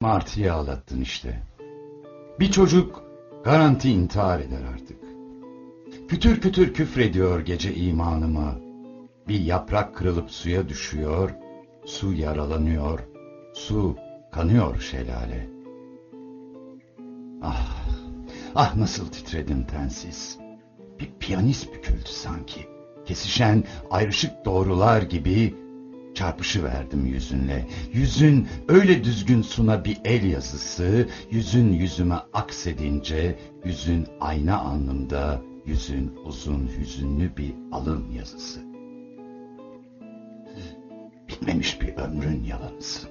Martı'yı ağlattın işte. Bir çocuk garanti intihar eder artık. Kütür kütür küfrediyor gece imanıma. Bir yaprak kırılıp suya düşüyor, su yaralanıyor, su kanıyor şelale. Ah, ah nasıl titredim tensiz. Bir piyanist büküldü sanki. Kesişen ayrışık doğrular gibi çarpışı verdim yüzünle. Yüzün öyle düzgün suna bir el yazısı, yüzün yüzüme aksedince, yüzün ayna alnımda, yüzün uzun hüzünlü bir alın yazısı. Bitmemiş bir ömrün yalanısın.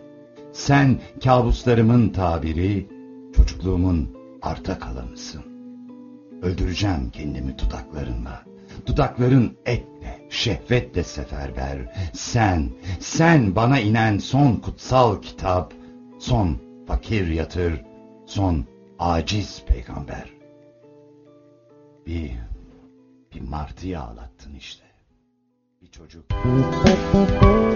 Sen kabuslarımın tabiri, çocukluğumun arta kalanısın. Öldüreceğim kendimi dudaklarınla. Dudakların etle, şehvetle seferber. Sen, sen bana inen son kutsal kitap, son fakir yatır, son aciz peygamber. Bir, bir martıyı ağlattın işte. Bir çocuk.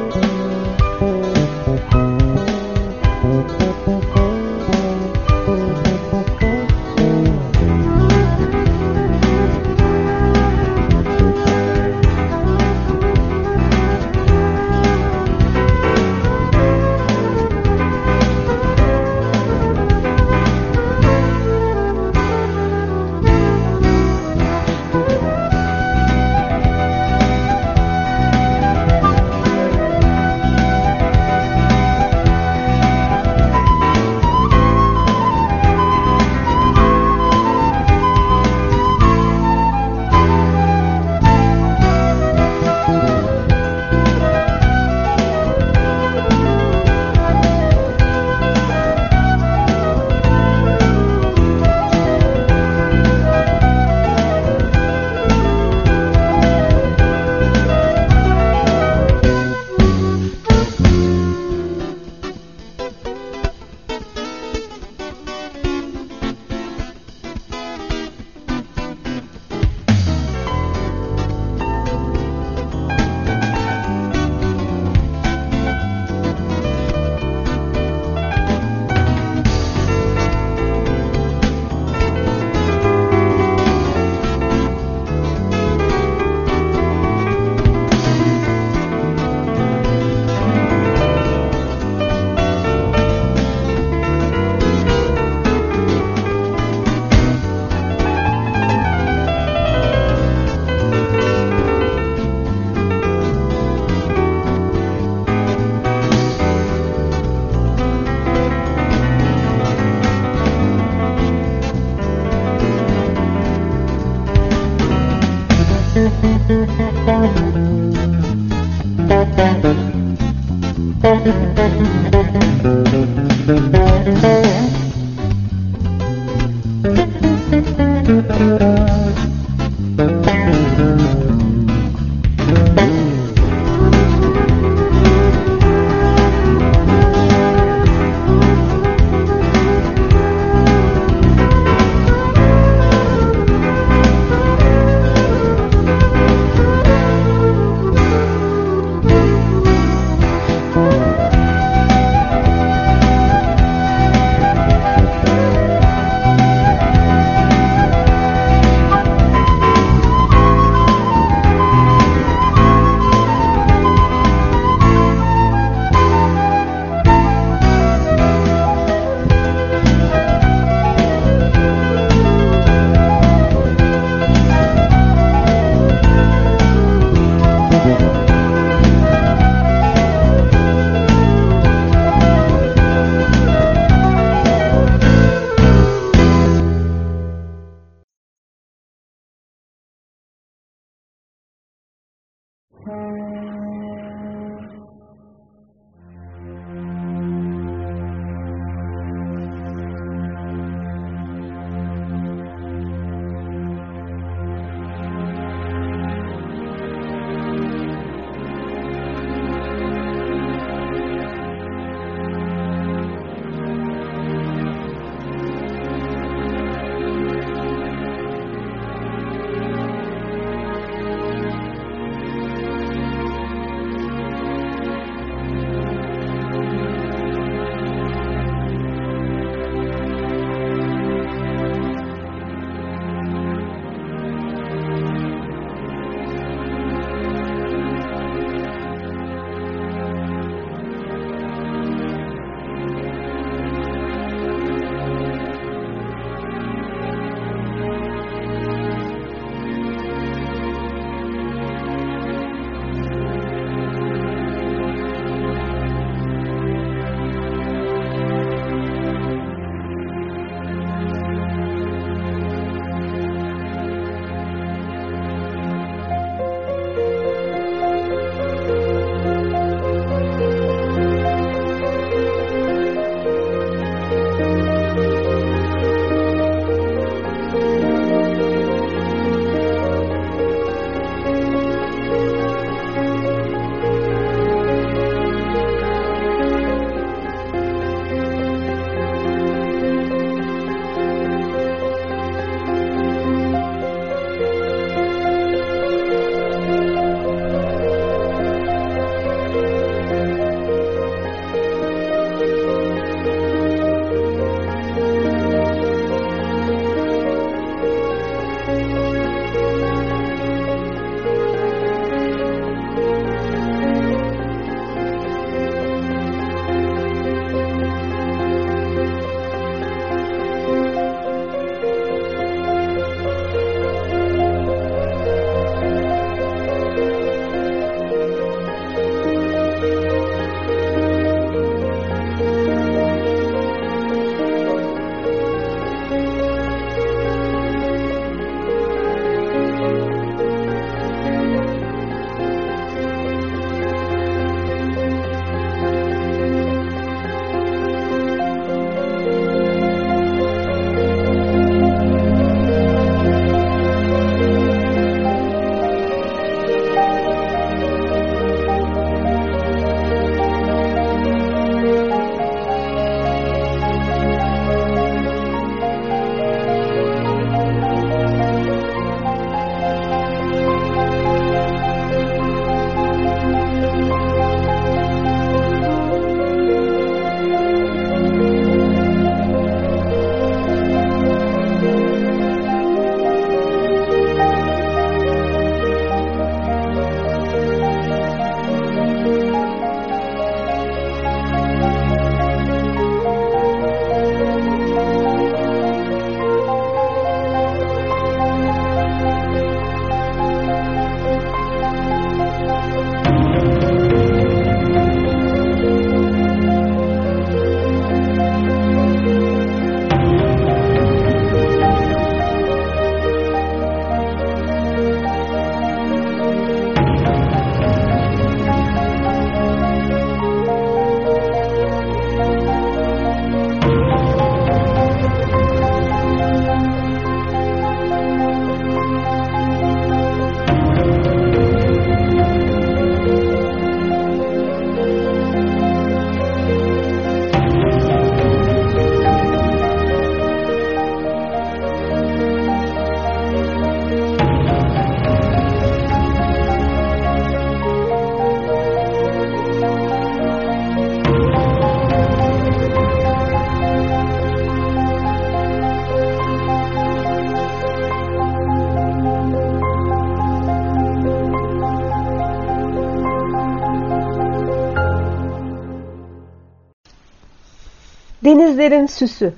Denizlerin süsü.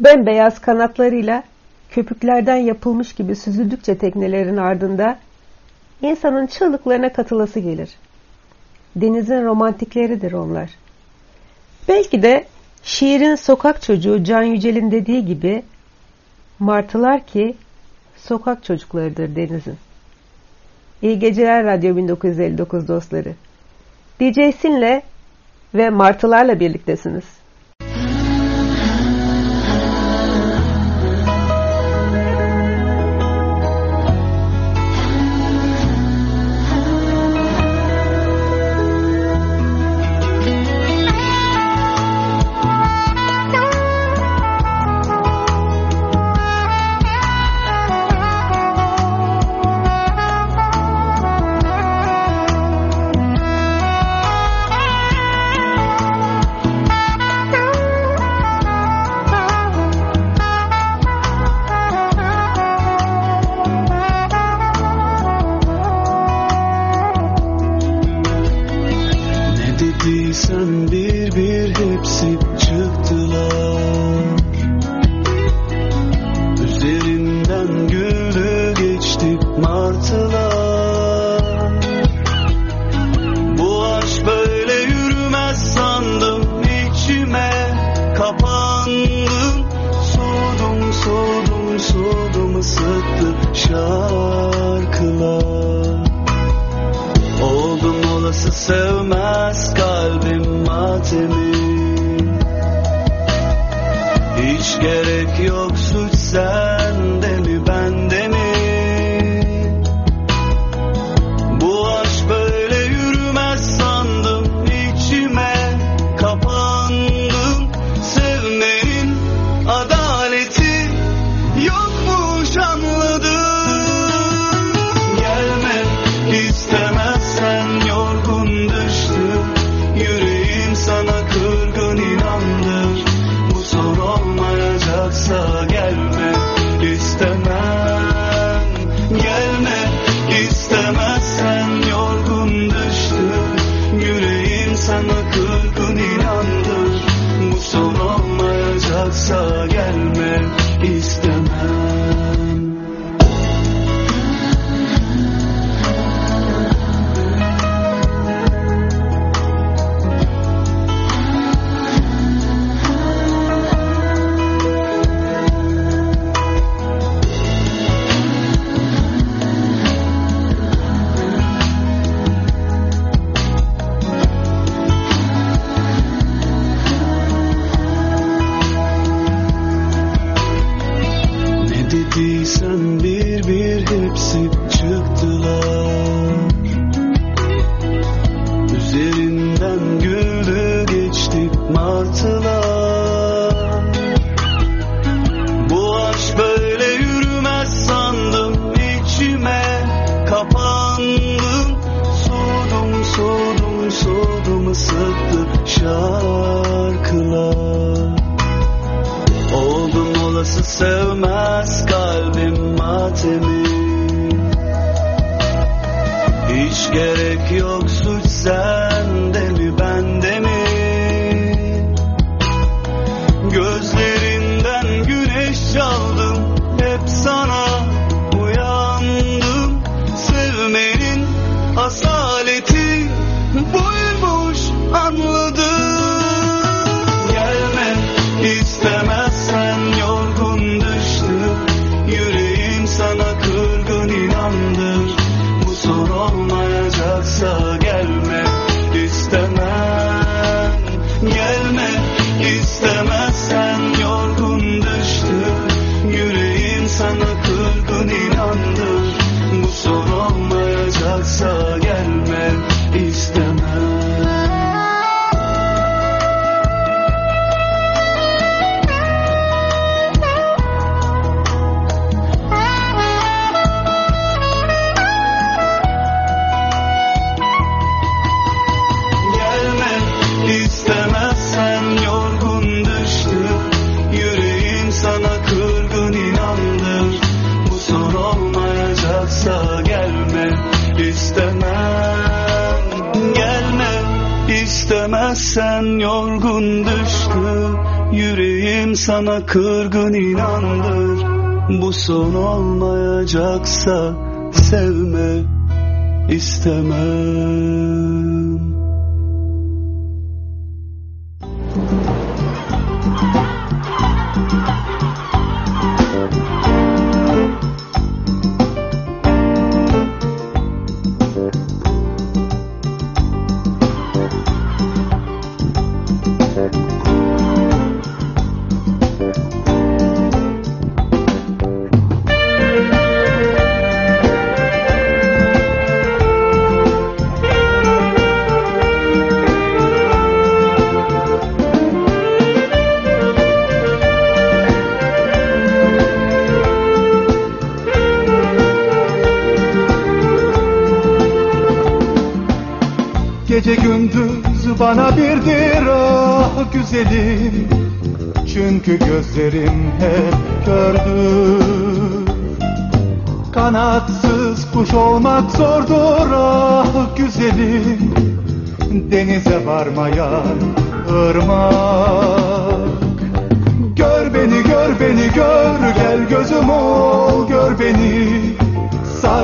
Bembeyaz kanatlarıyla köpüklerden yapılmış gibi süzüldükçe teknelerin ardında insanın çığlıklarına katılası gelir. Denizin romantikleridir onlar. Belki de şiirin sokak çocuğu Can Yücel'in dediği gibi martılar ki sokak çocuklarıdır denizin. İyi geceler Radyo 1959 dostları. DJ Sin'le ve martılarla birliktesiniz.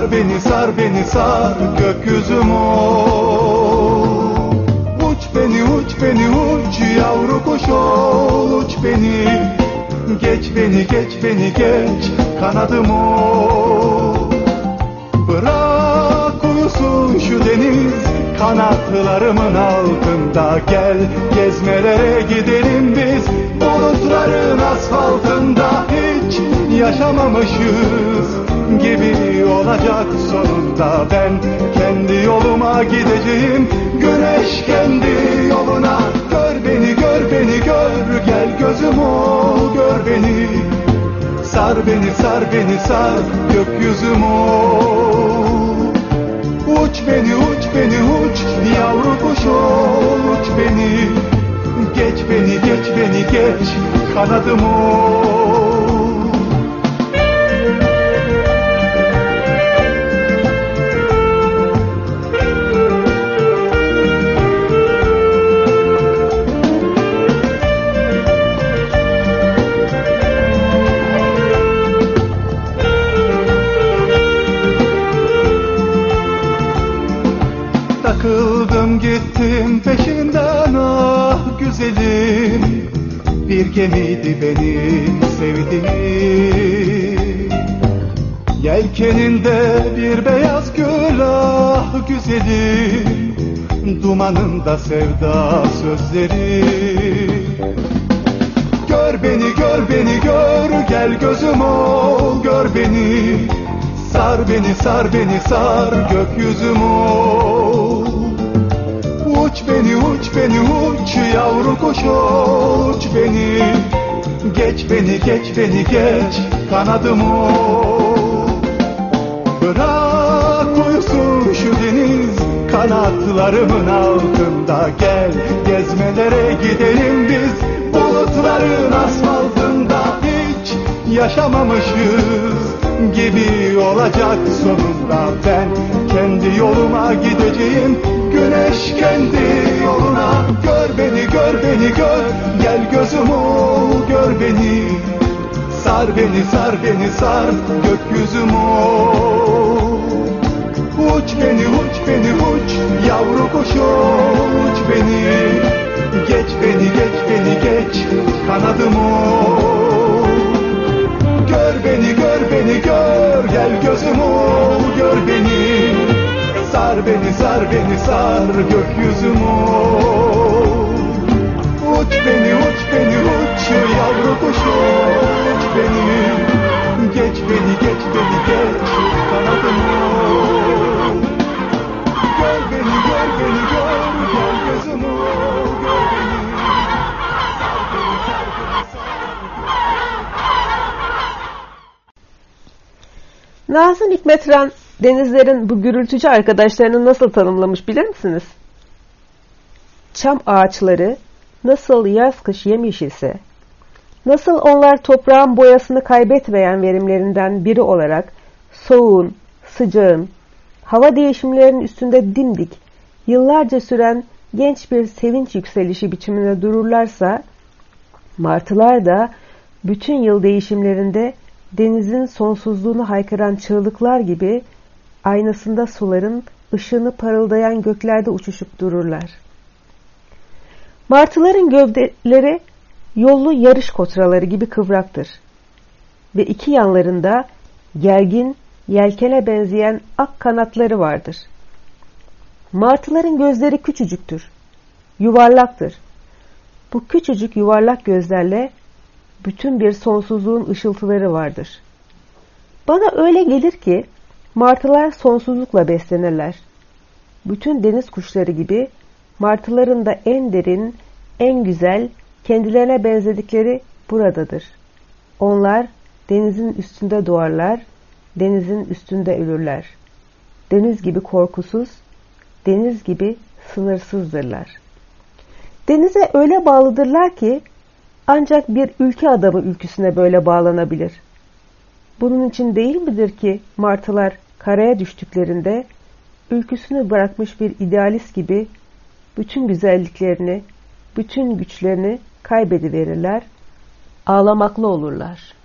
Sar beni sar beni sar gökyüzüm ol Uç beni uç beni uç yavru kuş ol uç beni. Geç beni geç beni geç kanadım ol Bırak uyusun şu deniz kanatlarımın altında Gel. Gezmelere gidelim biz bulutların asfaltında Hiç yaşamamışız gibi olacak sonunda. Ben kendi yoluma gideceğim. Güneş kendi yoluna. Gör beni gör beni gör. Gel gözüm ol gör beni. Sar beni sar beni sar gökyüzüm ol. Uç beni uç beni uç. Yavru kuş ol uç beni. Geç beni geç beni geç. Kanadım ol peşinden ah güzelim. Bir gemiydi benim sevdiğim. Yelkeninde bir beyaz gül ah güzelim. Dumanında sevda sözleri. Gör beni gör beni gör gel gözüm ol. Gör beni Sar beni sar beni sar gökyüzüm ol Uç beni uç beni uç yavru kuş uç beni. Geç beni geç beni geç kanadım ol Bırak uyusun şu deniz kanatlarımın altında. Gel gezmelere gidelim biz bulutların asfaltında. Hiç yaşamamışız gibi olacak sonunda. Ben kendi yoluma gideceğim güneş kendi yoluna. Gör beni gör beni gör. Gel gözüm ol gör beni. Sar beni sar beni sar gökyüzüm ol Uç beni uç beni uç. Yavru kuş ol, uç beni. Geç beni geç beni geç kanadım ol Gör beni gör beni gör. Gel gözüm ol gör beni Sar beni sar beni sar gökyüzüm Uç beni uç beni uç yavru kuş uç beni Geç beni geç beni geç kanadım Nazım Hikmetran denizlerin bu gürültücü arkadaşlarını nasıl tanımlamış bilir misiniz? Çam ağaçları nasıl yaz kış yemyeşilse, nasıl onlar toprağın boyasını kaybetmeyen verimlerinden biri olarak soğuğun, sıcağın, hava değişimlerinin üstünde dimdik, yıllarca süren genç bir sevinç yükselişi biçiminde dururlarsa, Martılar da bütün yıl değişimlerinde denizin sonsuzluğunu haykıran çığlıklar gibi aynasında suların ışığını parıldayan göklerde uçuşup dururlar. Martıların gövdeleri yollu yarış kotraları gibi kıvraktır ve iki yanlarında gergin, yelkene benzeyen ak kanatları vardır. Martıların gözleri küçücüktür, yuvarlaktır. Bu küçücük yuvarlak gözlerle bütün bir sonsuzluğun ışıltıları vardır. Bana öyle gelir ki martılar sonsuzlukla beslenirler. Bütün deniz kuşları gibi martıların da en derin, en güzel, kendilerine benzedikleri buradadır. Onlar denizin üstünde doğarlar, denizin üstünde ölürler. Deniz gibi korkusuz, deniz gibi sınırsızdırlar. Denize öyle bağlıdırlar ki ancak bir ülke adamı ülküsüne böyle bağlanabilir. Bunun için değil midir ki martılar karaya düştüklerinde ülküsünü bırakmış bir idealist gibi bütün güzelliklerini, bütün güçlerini kaybediverirler, ağlamaklı olurlar.''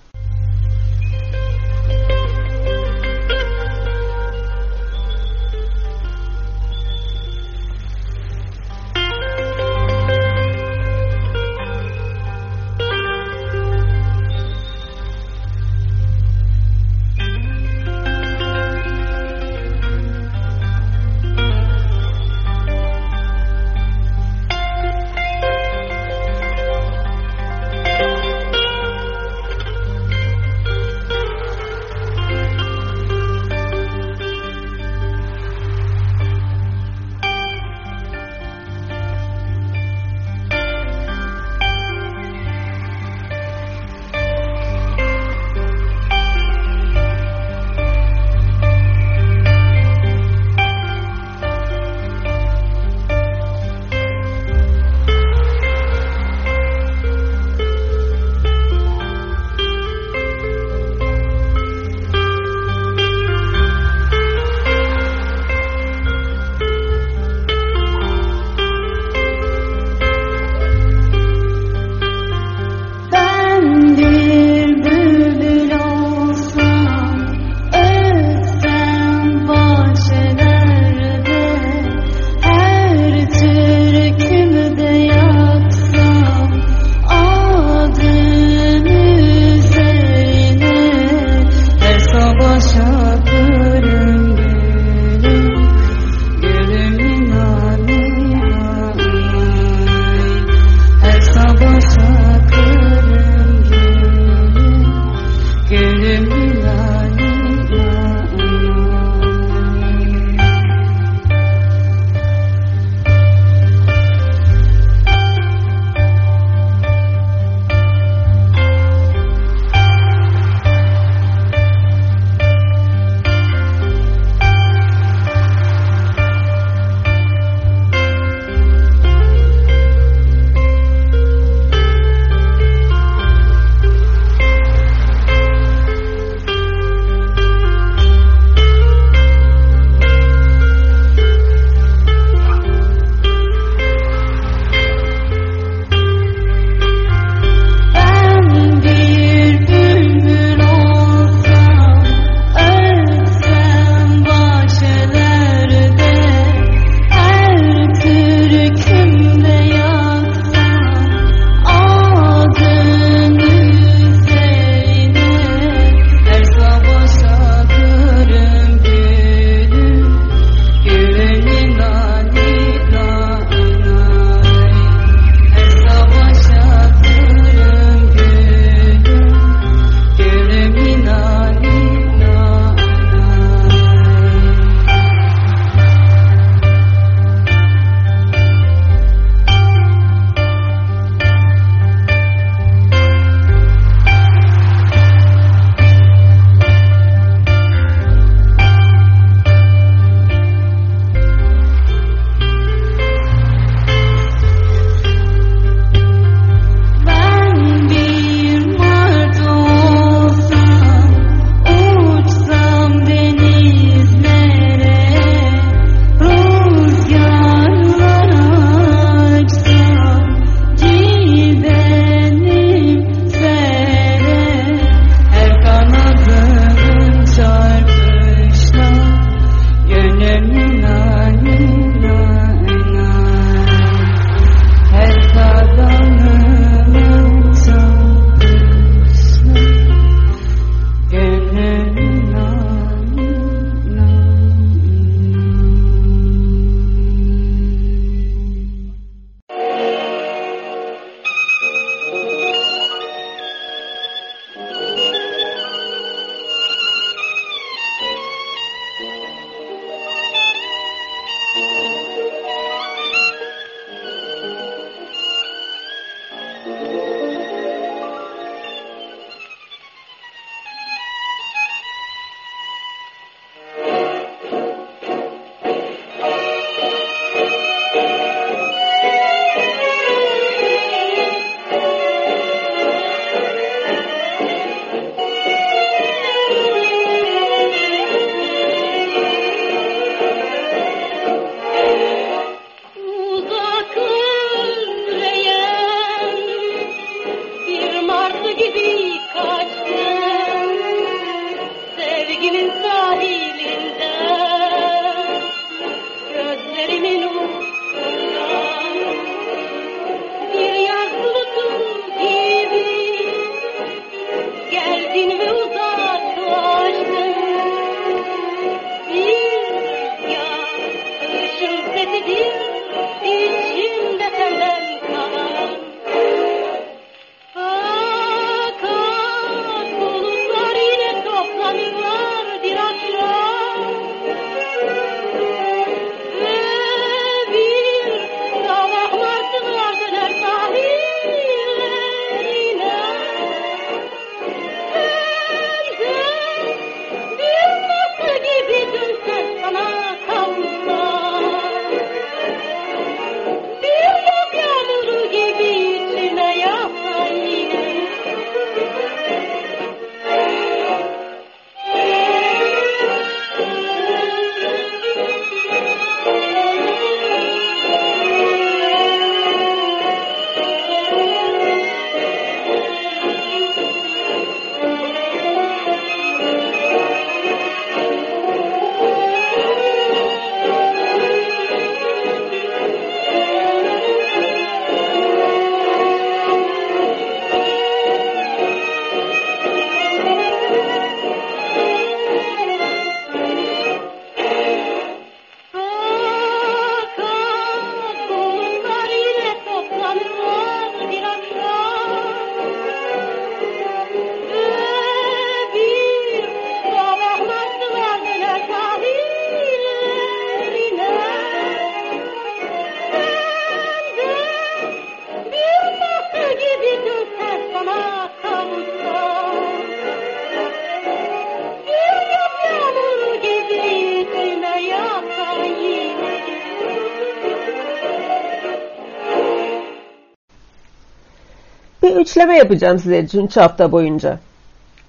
Üçleme yapacağım size üç hafta boyunca.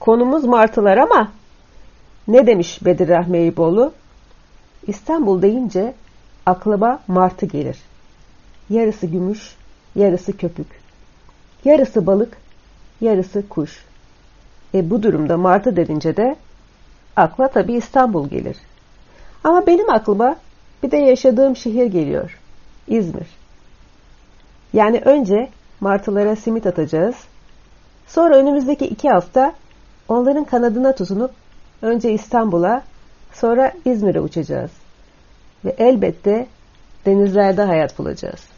Konumuz martılar ama ne demiş Bedir Rahmi Eyüboğlu? İstanbul deyince aklıma martı gelir. Yarısı gümüş, yarısı köpük. Yarısı balık, yarısı kuş. E bu durumda martı dedince de akla tabi İstanbul gelir. Ama benim aklıma bir de yaşadığım şehir geliyor. İzmir. Yani önce martılara simit atacağız. Sonra önümüzdeki iki hafta onların kanadına tutunup önce İstanbul'a sonra İzmir'e uçacağız. Ve elbette denizlerde hayat bulacağız.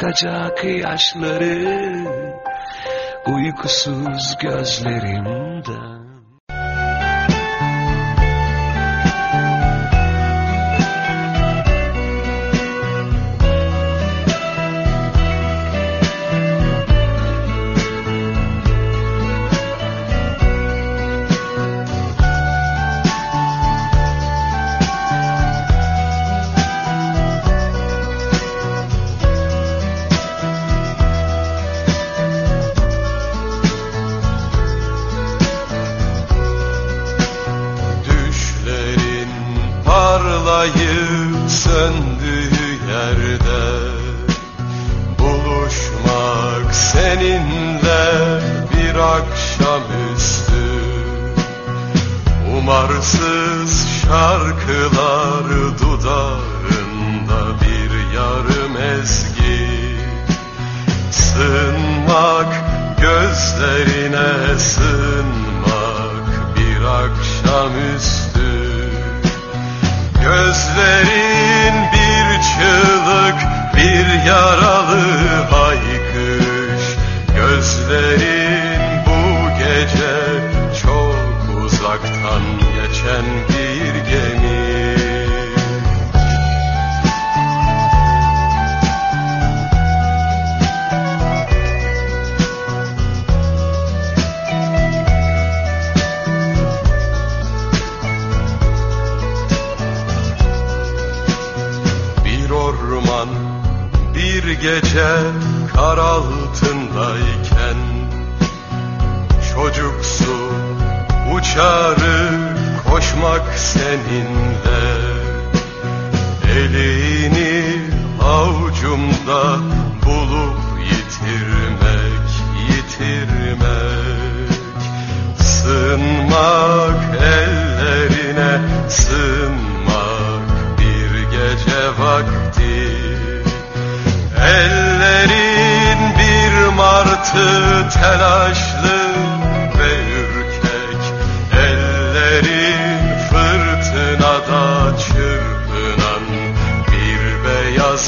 Akacak yaşları uykusuz gözlerimden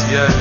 beyaz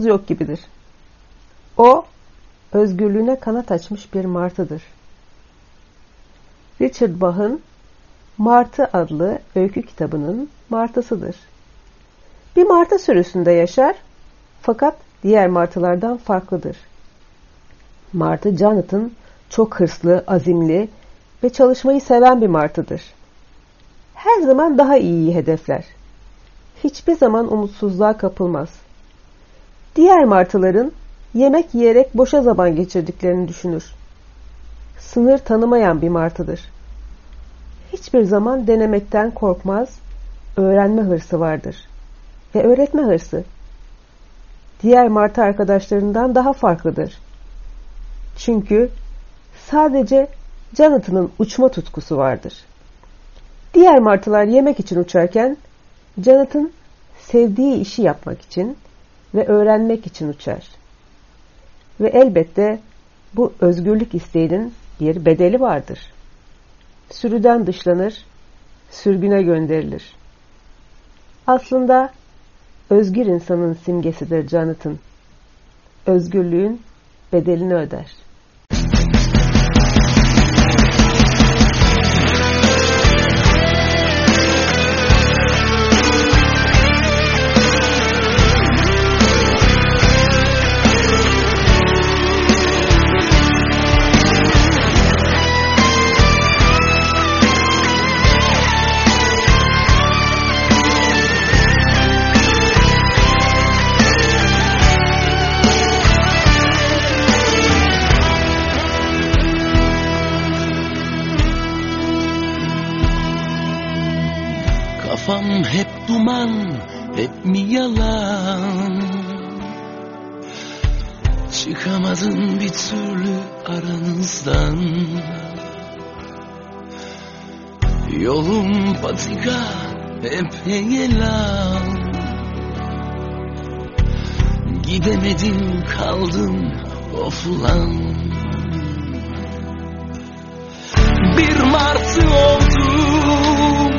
tanımayanımız yok gibidir. O, özgürlüğüne kanat açmış bir martıdır. Richard Bach'ın Martı adlı öykü kitabının martısıdır. Bir martı sürüsünde yaşar fakat diğer martılardan farklıdır. Martı Jonathan çok hırslı, azimli ve çalışmayı seven bir martıdır. Her zaman daha iyiyi hedefler. Hiçbir zaman umutsuzluğa kapılmaz. Diğer martıların yemek yiyerek boşa zaman geçirdiklerini düşünür. Sınır tanımayan bir martıdır. Hiçbir zaman denemekten korkmaz, öğrenme hırsı vardır. Ve öğretme hırsı. Diğer martı arkadaşlarından daha farklıdır. Çünkü sadece Jonathan'ın uçma tutkusu vardır. Diğer martılar yemek için uçarken Jonathan sevdiği işi yapmak için ve öğrenmek için uçar. Ve elbette bu özgürlük isteğinin bir bedeli vardır. Sürüden dışlanır, sürgüne gönderilir. Aslında özgür insanın simgesidir Jonathan. Özgürlüğün bedelini öder. Türlü aranızdan. Yolum patika, hep heyelan Gidemedim kaldım ofulan Bir martı oldum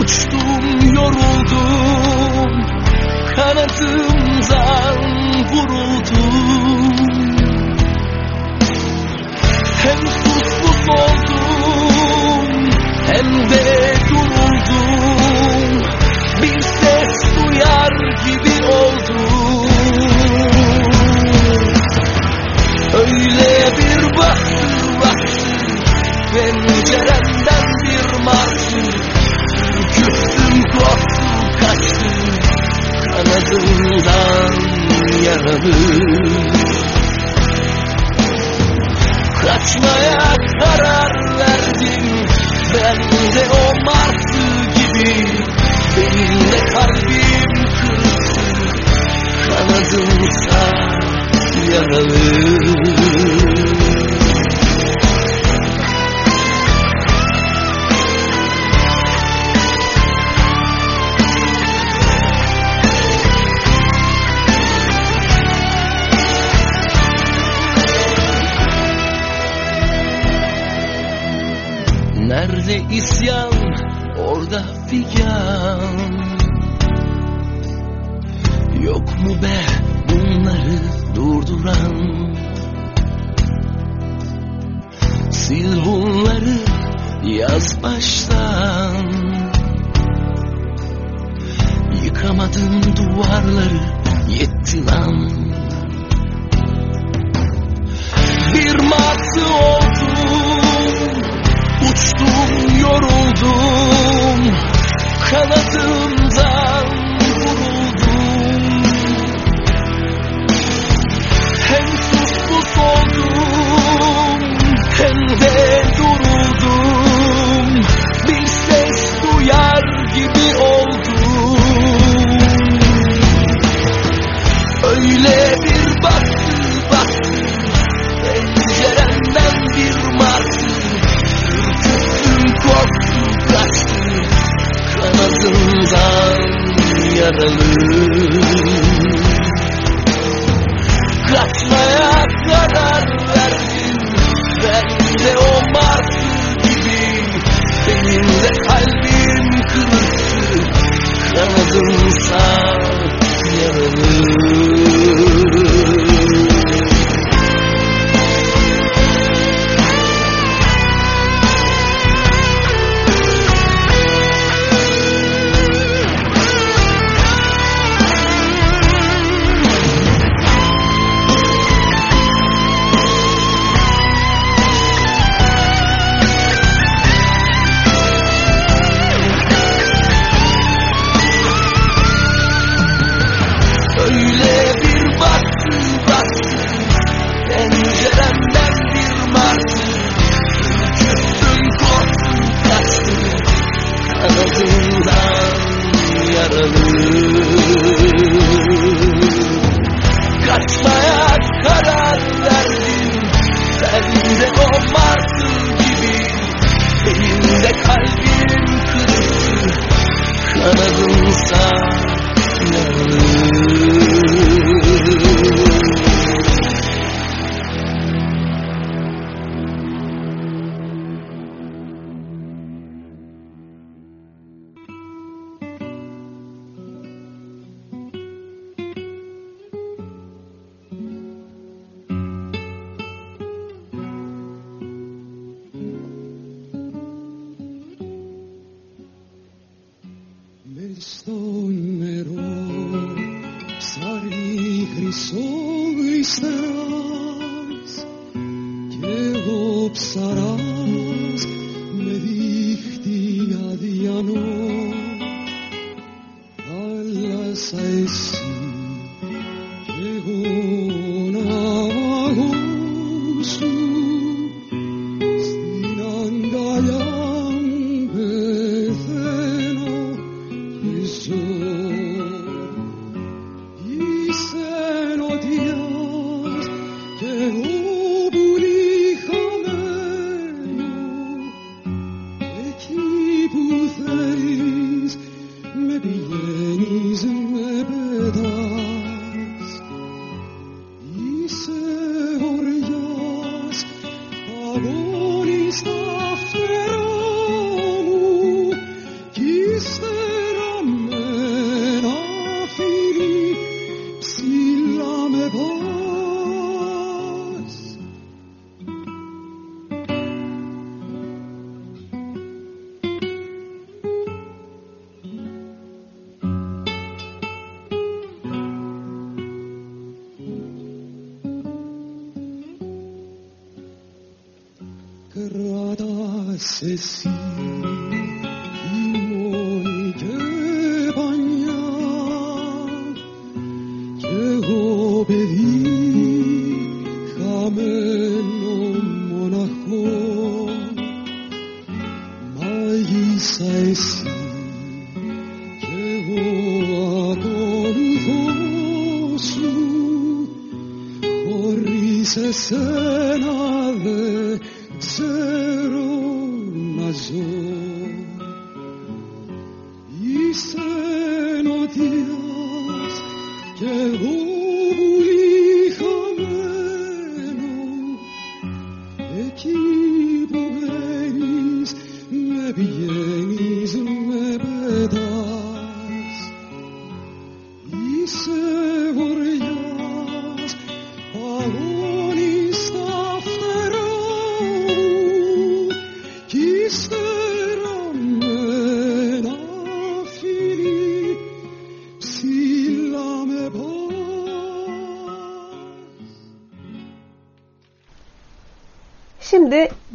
Uçtum yoruldum. Kanadımdan vuruldum Hem susuz oldum Hem de duruldum. Bir ses duyar gibi oldum. Öyle bir baktı baktı Penceremden bir martı Ürküttüm korktu kaçtı Kanadımdan yaralı Kaçmaya karar verdim. Ben de o martı gibi. Benim de kalbim kırıktı Kanadımsa yaralı Nerede isyan, orada figan. Yok mu be bunları durduran? Sil bunları yaz baştan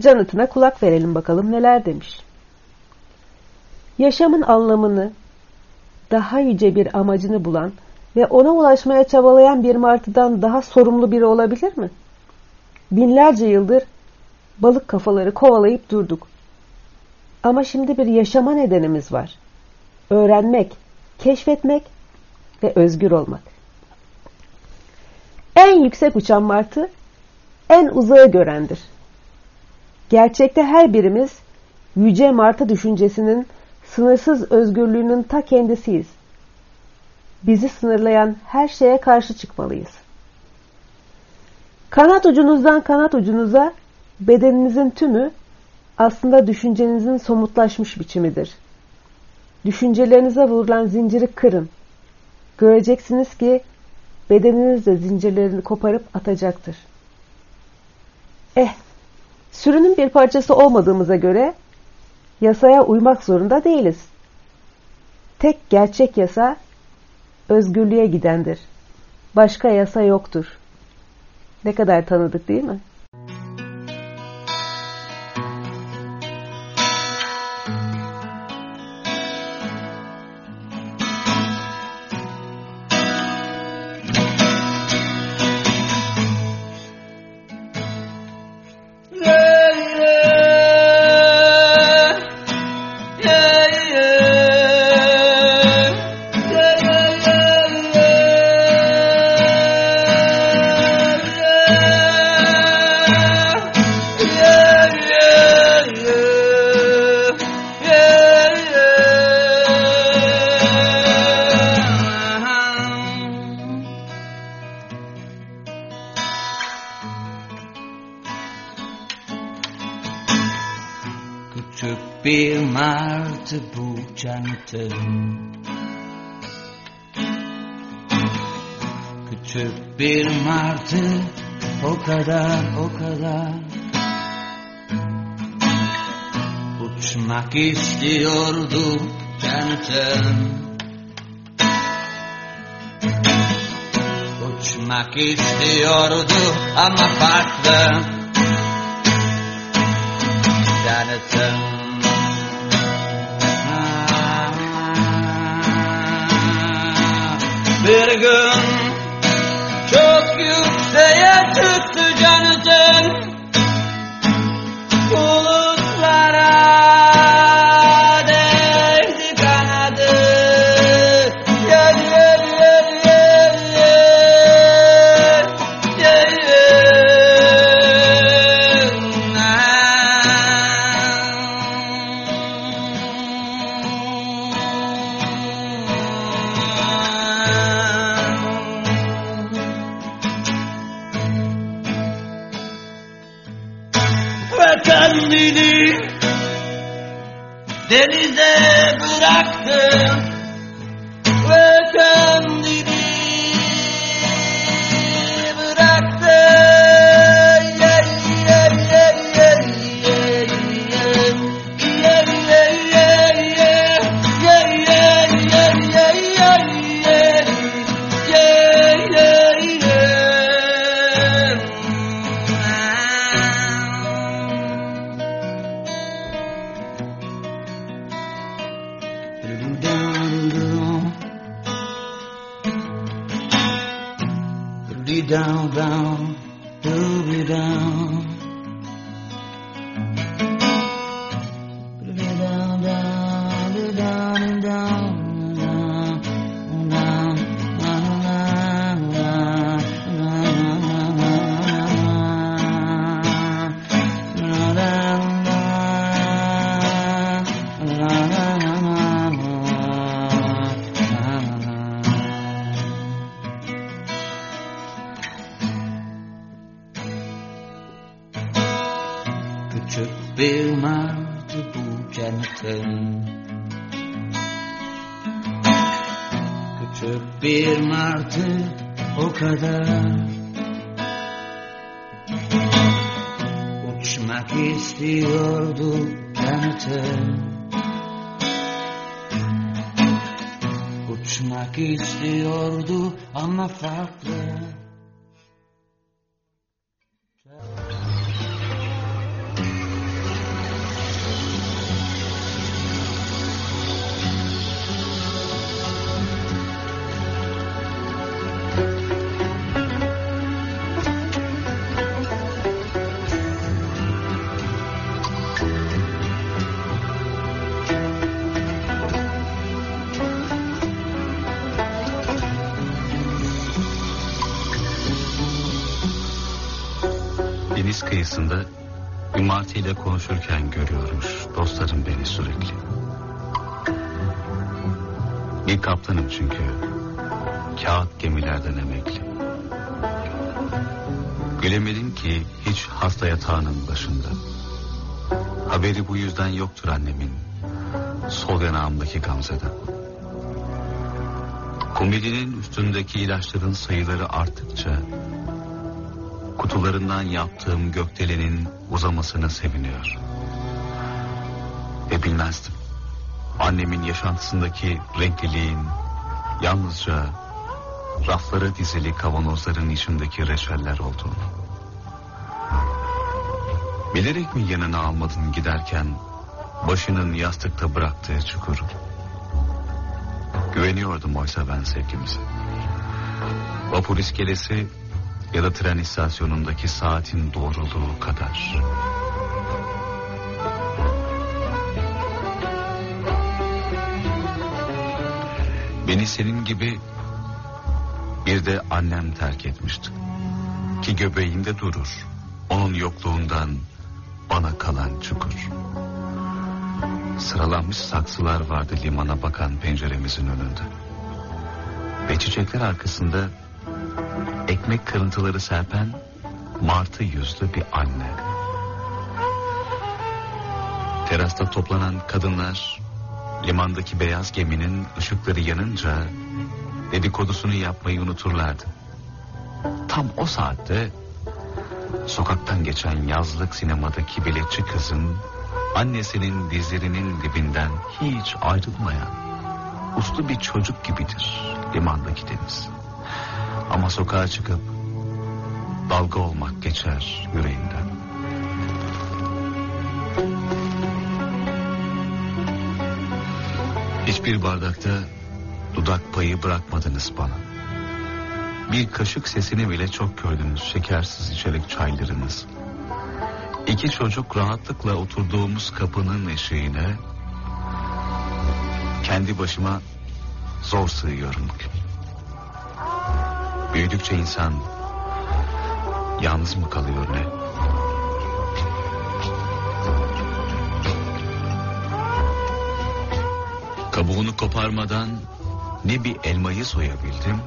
Jonathan'a kulak verelim bakalım neler demiş. Yaşamın anlamını, daha yüce bir amacını bulan ve ona ulaşmaya çabalayan bir martıdan daha sorumlu biri olabilir mi? Binlerce yıldır balık kafaları kovalayıp durduk. Ama şimdi bir yaşama nedenimiz var. Öğrenmek, keşfetmek ve özgür olmak. En yüksek uçan martı en uzağı görendir. Gerçekte her birimiz yüce martı düşüncesinin sınırsız özgürlüğünün ta kendisiyiz. Bizi sınırlayan her şeye karşı çıkmalıyız. Kanat ucunuzdan kanat ucunuza bedeninizin tümü aslında düşüncenizin somutlaşmış biçimidir. Düşüncelerinize vurulan zinciri kırın. Göreceksiniz ki bedeniniz de zincirlerini koparıp atacaktır. Eh, sürünün bir parçası olmadığımıza göre yasaya uymak zorunda değiliz. Tek gerçek yasa özgürlüğe gidendir. Başka yasa yoktur. Ne kadar tanıdık değil mi? Uçmak istiyordu kentten. Uçmak istiyordu ama farklı. Jonathan Bir gün çok yükseğe çıktı o kadar. Uçmak istiyordu cennetin Uçmak istiyordu ama farklı Deniz kıyısında martı ile konuşurken görüyormuş dostlarım beni sürekli. Bir kaptanım çünkü. Kağıt gemilerden emekli. Gülemedim ki hiç hasta yatağının başında. Haberi bu yüzden yoktur annemin. Sol yanağımdaki gamzeden. Komedinin üstündeki ilaçların sayıları arttıkça kutularından yaptığım gökdelenin uzamasına seviniyor. Ve bilmezdim. Annemin yaşantısındaki renkliliğin yalnızca raflara dizili kavanozların içindeki reçeller olduğunu. Bilerek mi yanına almadın giderken başının yastıkta bıraktığı çukuru? Güveniyordum oysa ben sevgimize. Vapur iskelesi ya da tren istasyonundaki saatin doğruluğu kadar. Beni senin gibi bir de annem terk etmişti. Ki göbeğimde durur. Onun yokluğundan bana kalan çukur. Sıralanmış saksılar vardı limana bakan penceremizin önünde. Ve çiçekler arkasında ekmek kırıntıları serpen martı yüzlü bir anne. Terasta toplanan kadınlar limandaki beyaz geminin ışıkları yanınca dedikodusunu yapmayı unuturlardı. Tam o saatte sokaktan geçen yazlık sinemadaki biletçi kızın annesinin dizlerinin dibinden hiç ayrılmayan uslu bir çocuk gibidir limandaki deniz. Ama sokağa çıkıp dalga olmak geçer yüreğimden. Hiçbir bardakta dudak payı bırakmadınız bana. Bir kaşık sesini bile çok gördünüz şekersiz içerek çaylarınız. İki çocuk rahatlıkla oturduğumuz kapının eşiğine kendi başıma zor sığıyorum. Büyüdükçe insan yalnız mı kalıyor ne? Kabuğunu koparmadan ne bir elmayı soyabildim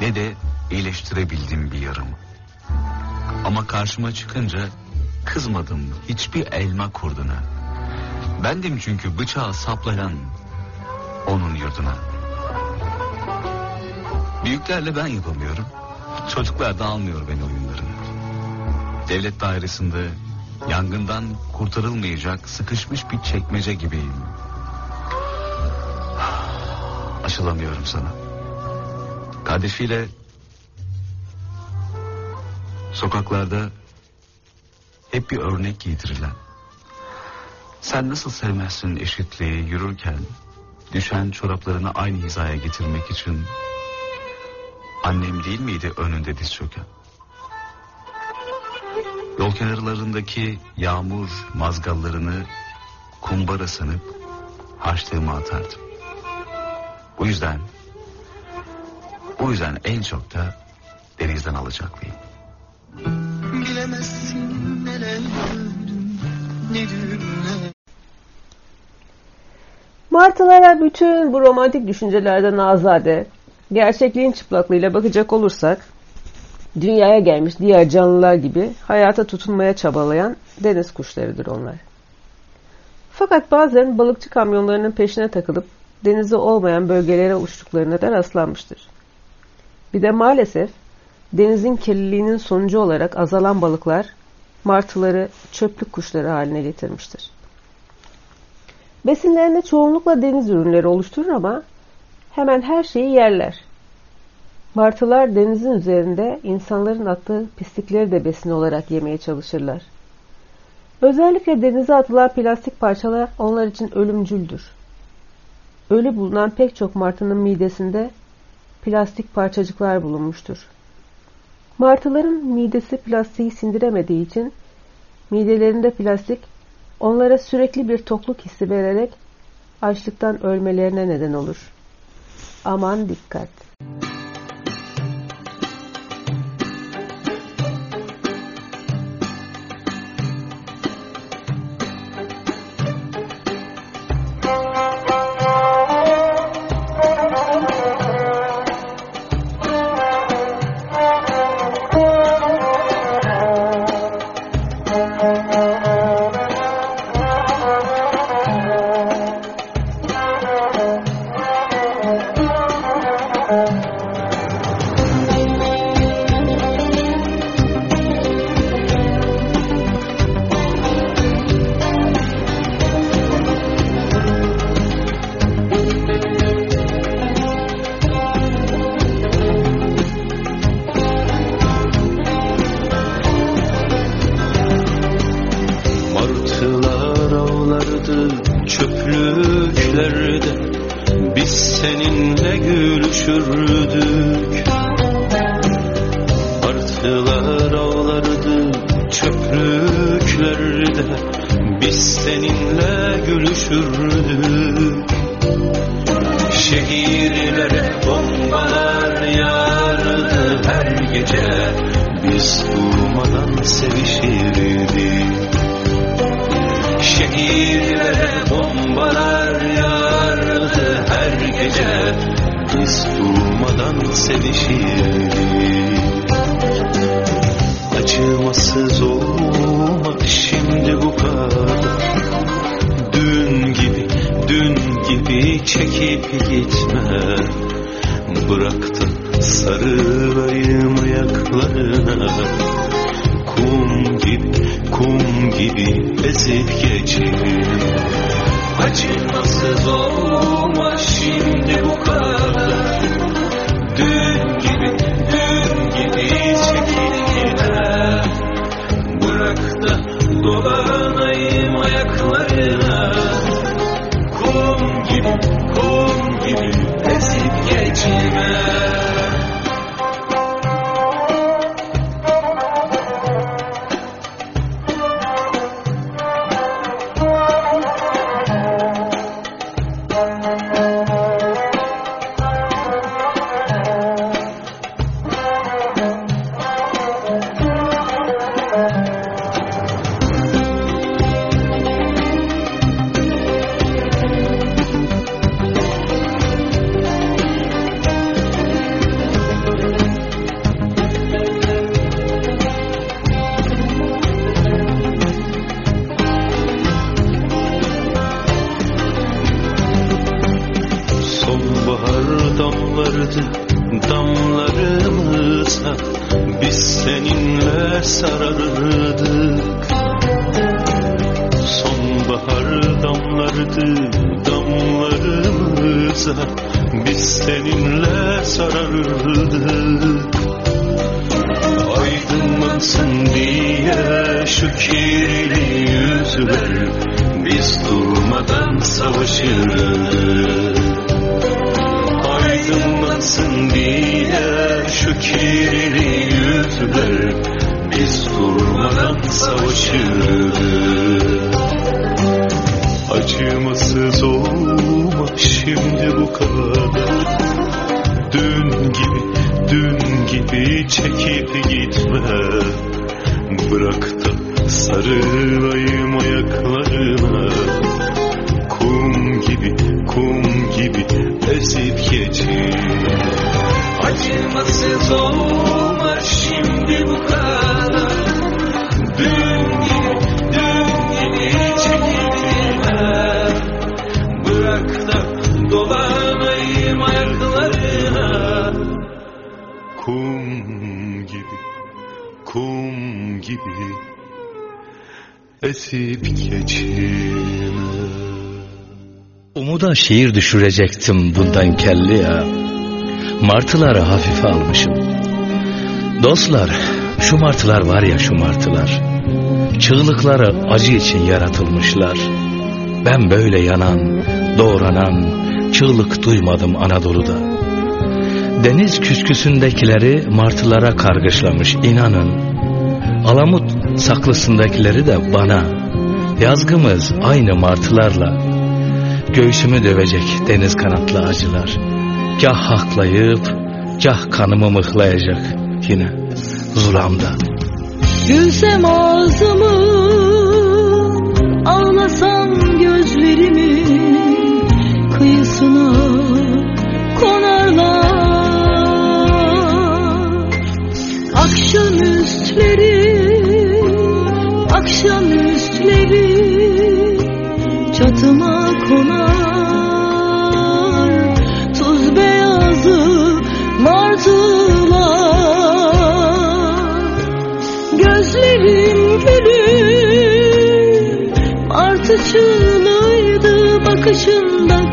ne de iyileştirebildim bir yarım. Ama karşıma çıkınca kızmadım hiçbir elma kurduna. Bendim çünkü bıçağı saplayan onun yurduna. Büyüklerle ben yapamıyorum. Çocuklar da almıyor beni oyunlarına. Devlet dairesinde yangından kurtarılmayacak sıkışmış bir çekmece gibiyim. Açılamıyorum sana. Kardeşiyle sokaklarda hep bir örnek giydirilen. Sen nasıl sevmezsin eşitliği yürürken düşen çoraplarını aynı hizaya getirmek için annem değil miydi önünde diz çöken? Yol kenarlarındaki yağmur mazgallarını kumbara sanıp harçlığıma atardım. Bu yüzden bu yüzden en çok da denizden alacaklıyım. Bilemezsin neler gördüm ne düğümler Martılara bütün bu romantik düşüncelerden azade, gerçekliğin çıplaklığıyla bakacak olursak, dünyaya gelmiş diğer canlılar gibi hayata tutunmaya çabalayan deniz kuşlarıdır onlar. Fakat bazen balıkçı kamyonlarının peşine takılıp denizi olmayan bölgelere uçtuklarına da rastlanmıştır. Bir de maalesef denizin kirliliğinin sonucu olarak azalan balıklar martıları çöplük kuşları haline getirmiştir. Besinlerinde çoğunlukla deniz ürünleri oluşturur ama hemen her şeyi yerler. Martılar denizin üzerinde insanların attığı pislikleri de besin olarak yemeye çalışırlar. Özellikle denize atılan plastik parçalar onlar için ölümcüldür. Ölü bulunan pek çok martının midesinde plastik parçacıklar bulunmuştur. Martıların midesi plastiği sindiremediği için midelerinde plastik onlara sürekli bir tokluk hissi vererek açlıktan ölmelerine neden olur. Aman dikkat! Şiir düşürecektim bundan kelli ya. Martıları hafife almışım. Dostlar, şu martılar var ya şu martılar. Çığlıkları acı için yaratılmışlar. Ben böyle yanan, doğranan, çığlık duymadım Anadolu'da. Deniz küsküsündekileri martılara kargışlamış inanın. Alamut saklısındakileri de bana. Yazgımız aynı martılarla. Göğsümü dövecek deniz kanatlı acılar. Gah haklayıp, gah kanımı mıhlayacak yine zulamda. Gülsem ağzımı Ağlasam gözlerimin Kıyısına konarlar Akşamüstleri Akşamüstleri Çatıma konar. Tuz beyazı martılar. Gözlerim gülüm Martı çığlığıydı bakışında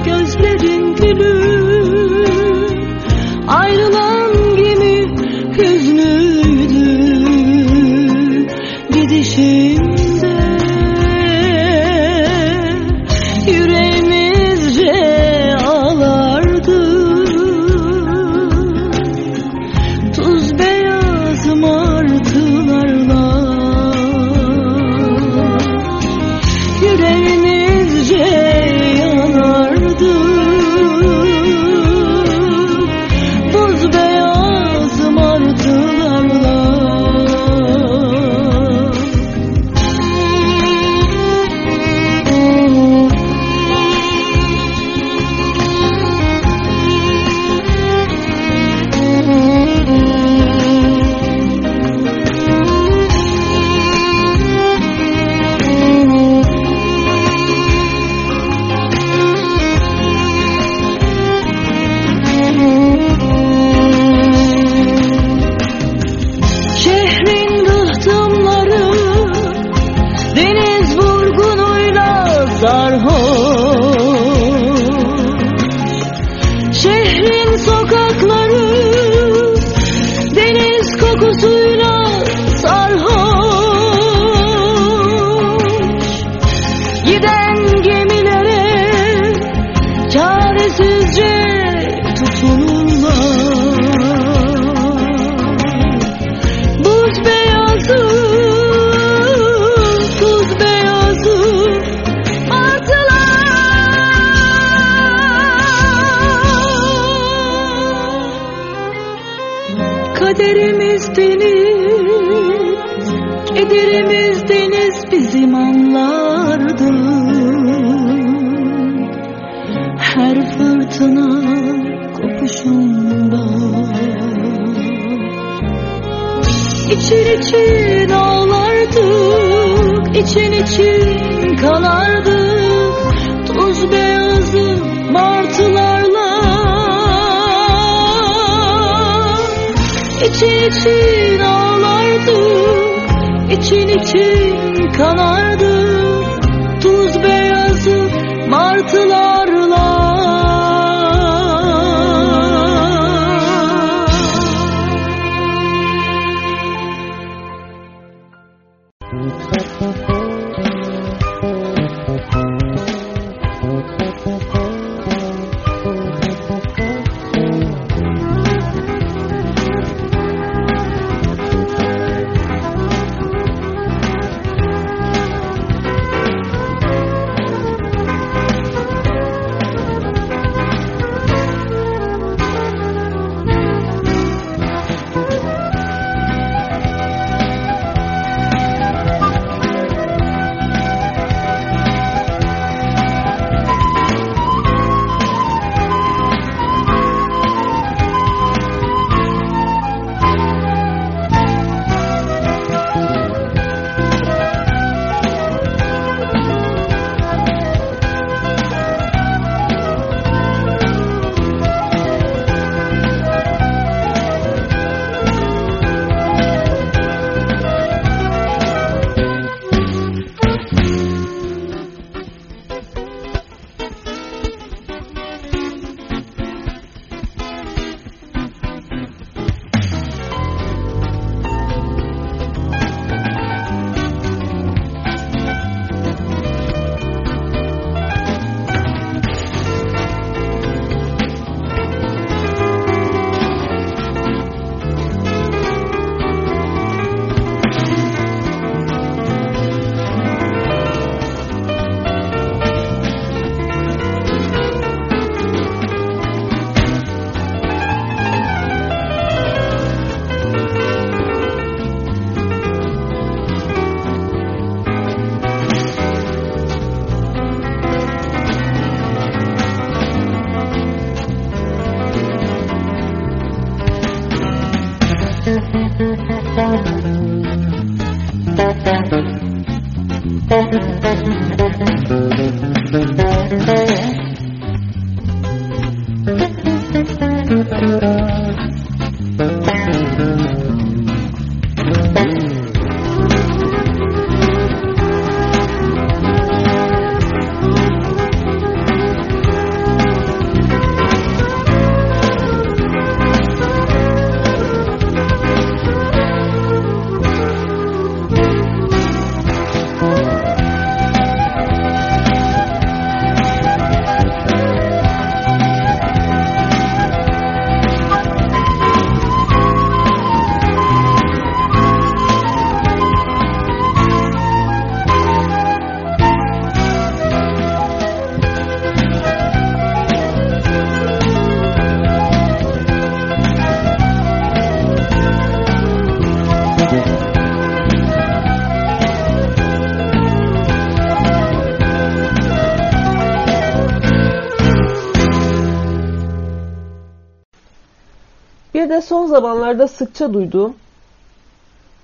son zamanlarda sıkça duyduğum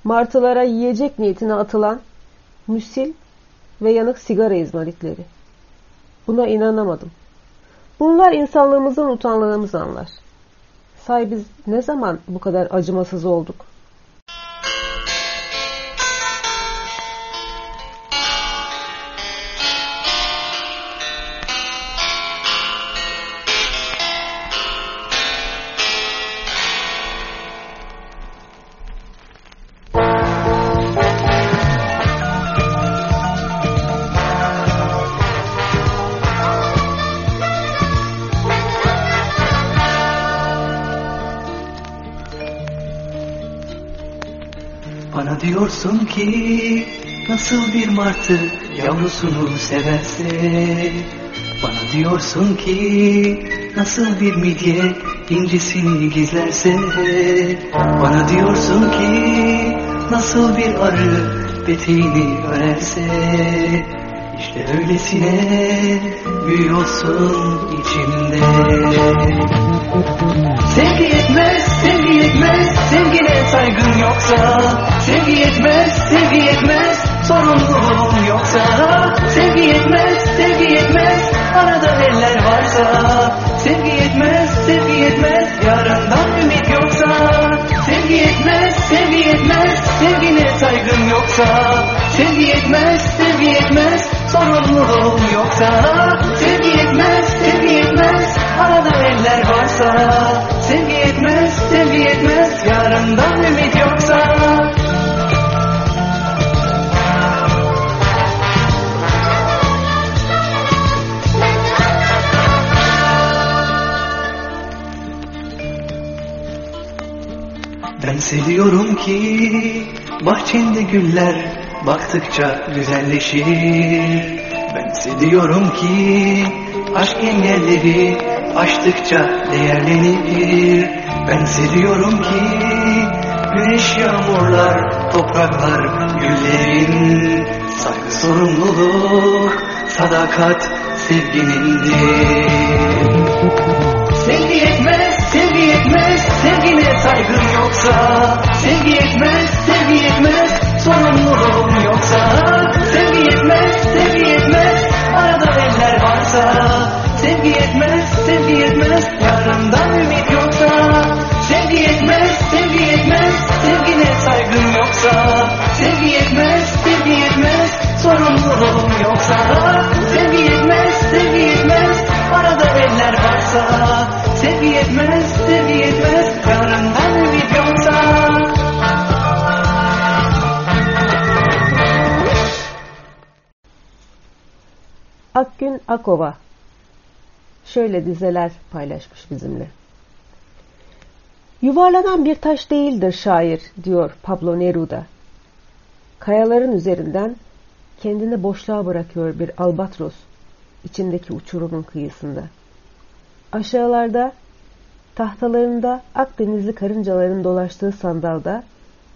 martılara yiyecek niyetine atılan müsil ve yanık sigara izmaritleri. Buna inanamadım. Bunlar insanlığımızın utandığımız anlar. Say biz ne zaman bu kadar acımasız olduk? Ki nasıl bir martı yavrusunu severse. Bana diyorsun ki nasıl bir midye incisini gizlerse. Bana diyorsun ki nasıl bir arı beteğini örerse. İşte öylesine büyüyorsun içimde. Sevgi yetmez, sevgi yetmez Sevgine saygın yoksa. Sevgi yetmez, sevgi yetmez Sorumluluğun yoksa. Sevgi yetmez, sevgi yetmez Arada eller varsa. Sevgi yetmez, sevgi yetmez Yarından ümit yoksa. Sevgi yetmez, sevgi yetmez Sevgine saygın yoksa. Sevgi yetmez, sevgi yetmez Sorumluluğun yoksa. Sevgi yetmez sevgi yetmez Arada eller varsa Sevgi yetmez, sevgi yetmez Yarından ümit yoksa Ben seviyorum ki bahçende güller baktıkça güzelleşir. Ben seviyorum ki aşk engelleri aştıkça değerlenir. Ben seviyorum ki güneş yağmurlar, topraklar, güllerin saygı sorumluluk, sadakat sevginindir. Sevgi yetmez, sevgi yetmez, sevgine saygın yoksa Sevgi yetmez, sevgi yetmez, sorumluluğum yoksa Sevgi yetmez, sevgi yetmez, arada eller varsa Sevgi yetmez, sevgi yetmez, yarından ümit yoksa. Sevgi yetmez, sevgi yetmez, sevgine saygın yoksa. Sevgi yetmez, sevgi yetmez, sorumluluğum yoksa. Sevgi yetmez, sevgi yetmez, arada eller varsa. Sevgi yetmez, sevgi yetmez, yarından ümit yoksa. Akgün Akova şöyle dizeler paylaşmış bizimle. Yuvarlanan bir taş değildir şair diyor Pablo Neruda. Kayaların üzerinden kendini boşluğa bırakıyor bir albatros içindeki uçurumun kıyısında. Aşağılarda tahtalarında Akdenizli karıncaların dolaştığı sandalda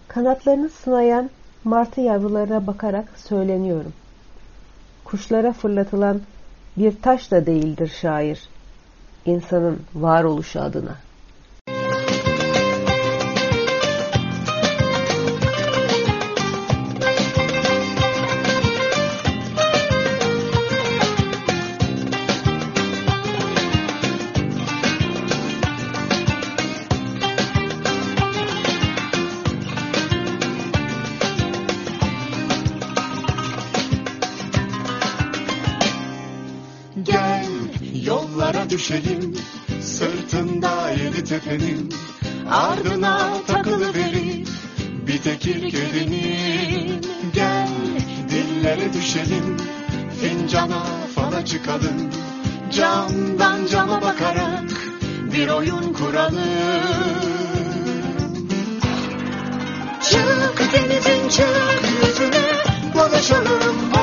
kanatlarını sınayan martı yavrularına bakarak söyleniyorum. Kuşlara fırlatılan bir taş da değildir şair, insanın varoluşu adına. Düşelim Sırtında yedi tepenin Ardına takılıverip Bir tekir kedinin. Gel dillere düşelim Fincana fala çıkalım. Camdan cama bakarak Bir oyun kuralım. Çık denizin çık yüzüne Dolaşalım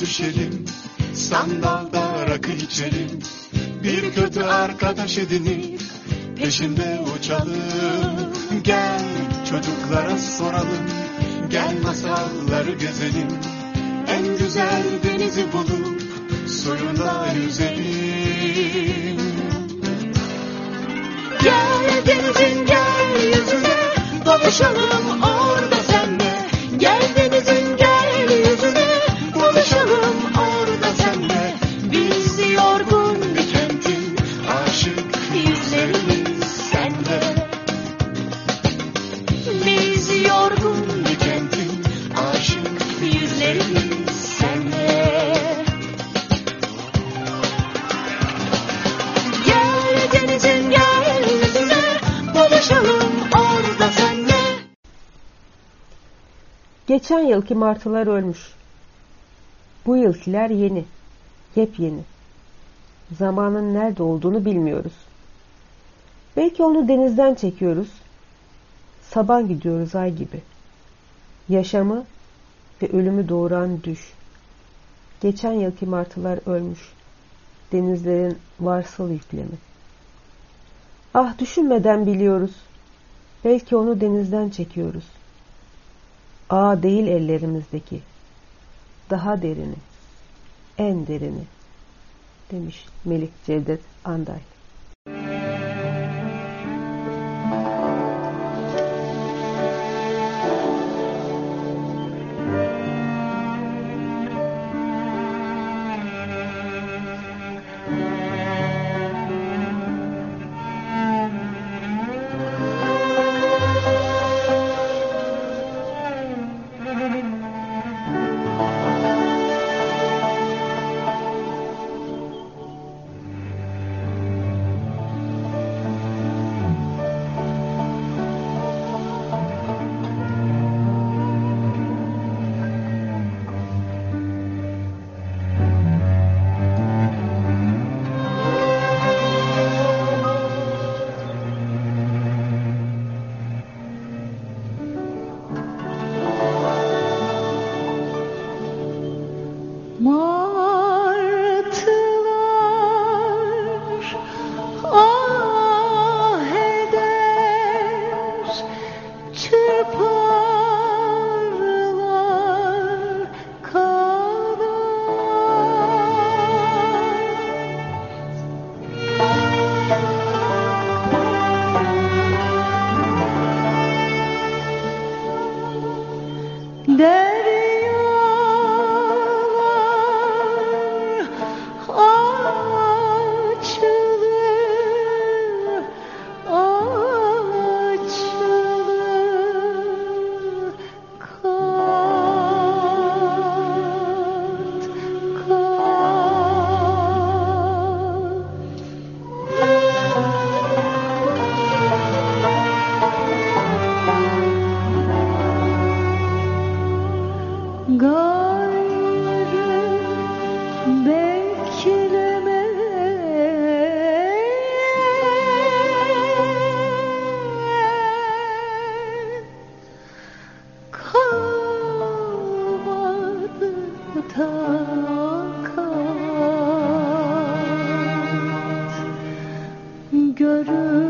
düşelim. Sandalda rakı içelim. Bir kötü arkadaş edinip Peşinde uçalım. Gel çocuklara soralım. Gel masalları gezelim. En güzel denizi bulup Suyunda yüzelim. Gel denizin gel yüzüne Dolaşalım orada Geçen yılki martılar ölmüş. Bu yılkiler yeni, yepyeni. Zamanın nerede olduğunu bilmiyoruz. Belki onu denizden çekiyoruz. Saban gidiyoruz ay gibi. Yaşamı ve ölümü doğuran düş. Geçen yılki martılar ölmüş. Denizlerin varsıl yüklemi. Ah düşünmeden biliyoruz. Belki onu denizden çekiyoruz. Ağ değil ellerimizdeki. Daha derini. En derini. Demiş Melik Cevdet Anday. görür.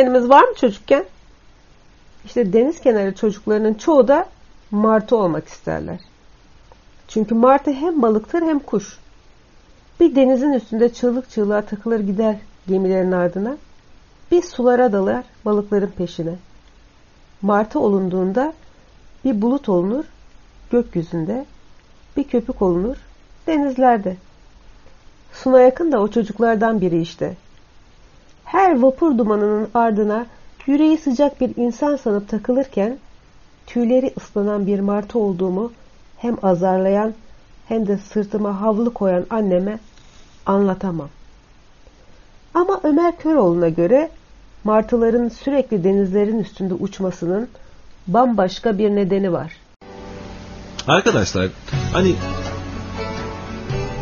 İstemeyenimiz var mı çocukken? İşte deniz kenarı çocuklarının çoğu da martı olmak isterler. Çünkü martı hem balıktır hem kuş. Bir denizin üstünde çığlık çığlığa takılır gider gemilerin ardına. Bir sulara dalar balıkların peşine. Martı olunduğunda bir bulut olunur gökyüzünde, bir köpük olunur denizlerde. Suna yakın da o çocuklardan biri işte. Her vapur dumanının ardına yüreği sıcak bir insan sanıp takılırken tüyleri ıslanan bir martı olduğumu hem azarlayan hem de sırtıma havlu koyan anneme anlatamam. Ama Ömer Köroğlu'na göre martıların sürekli denizlerin üstünde uçmasının bambaşka bir nedeni var. Arkadaşlar hani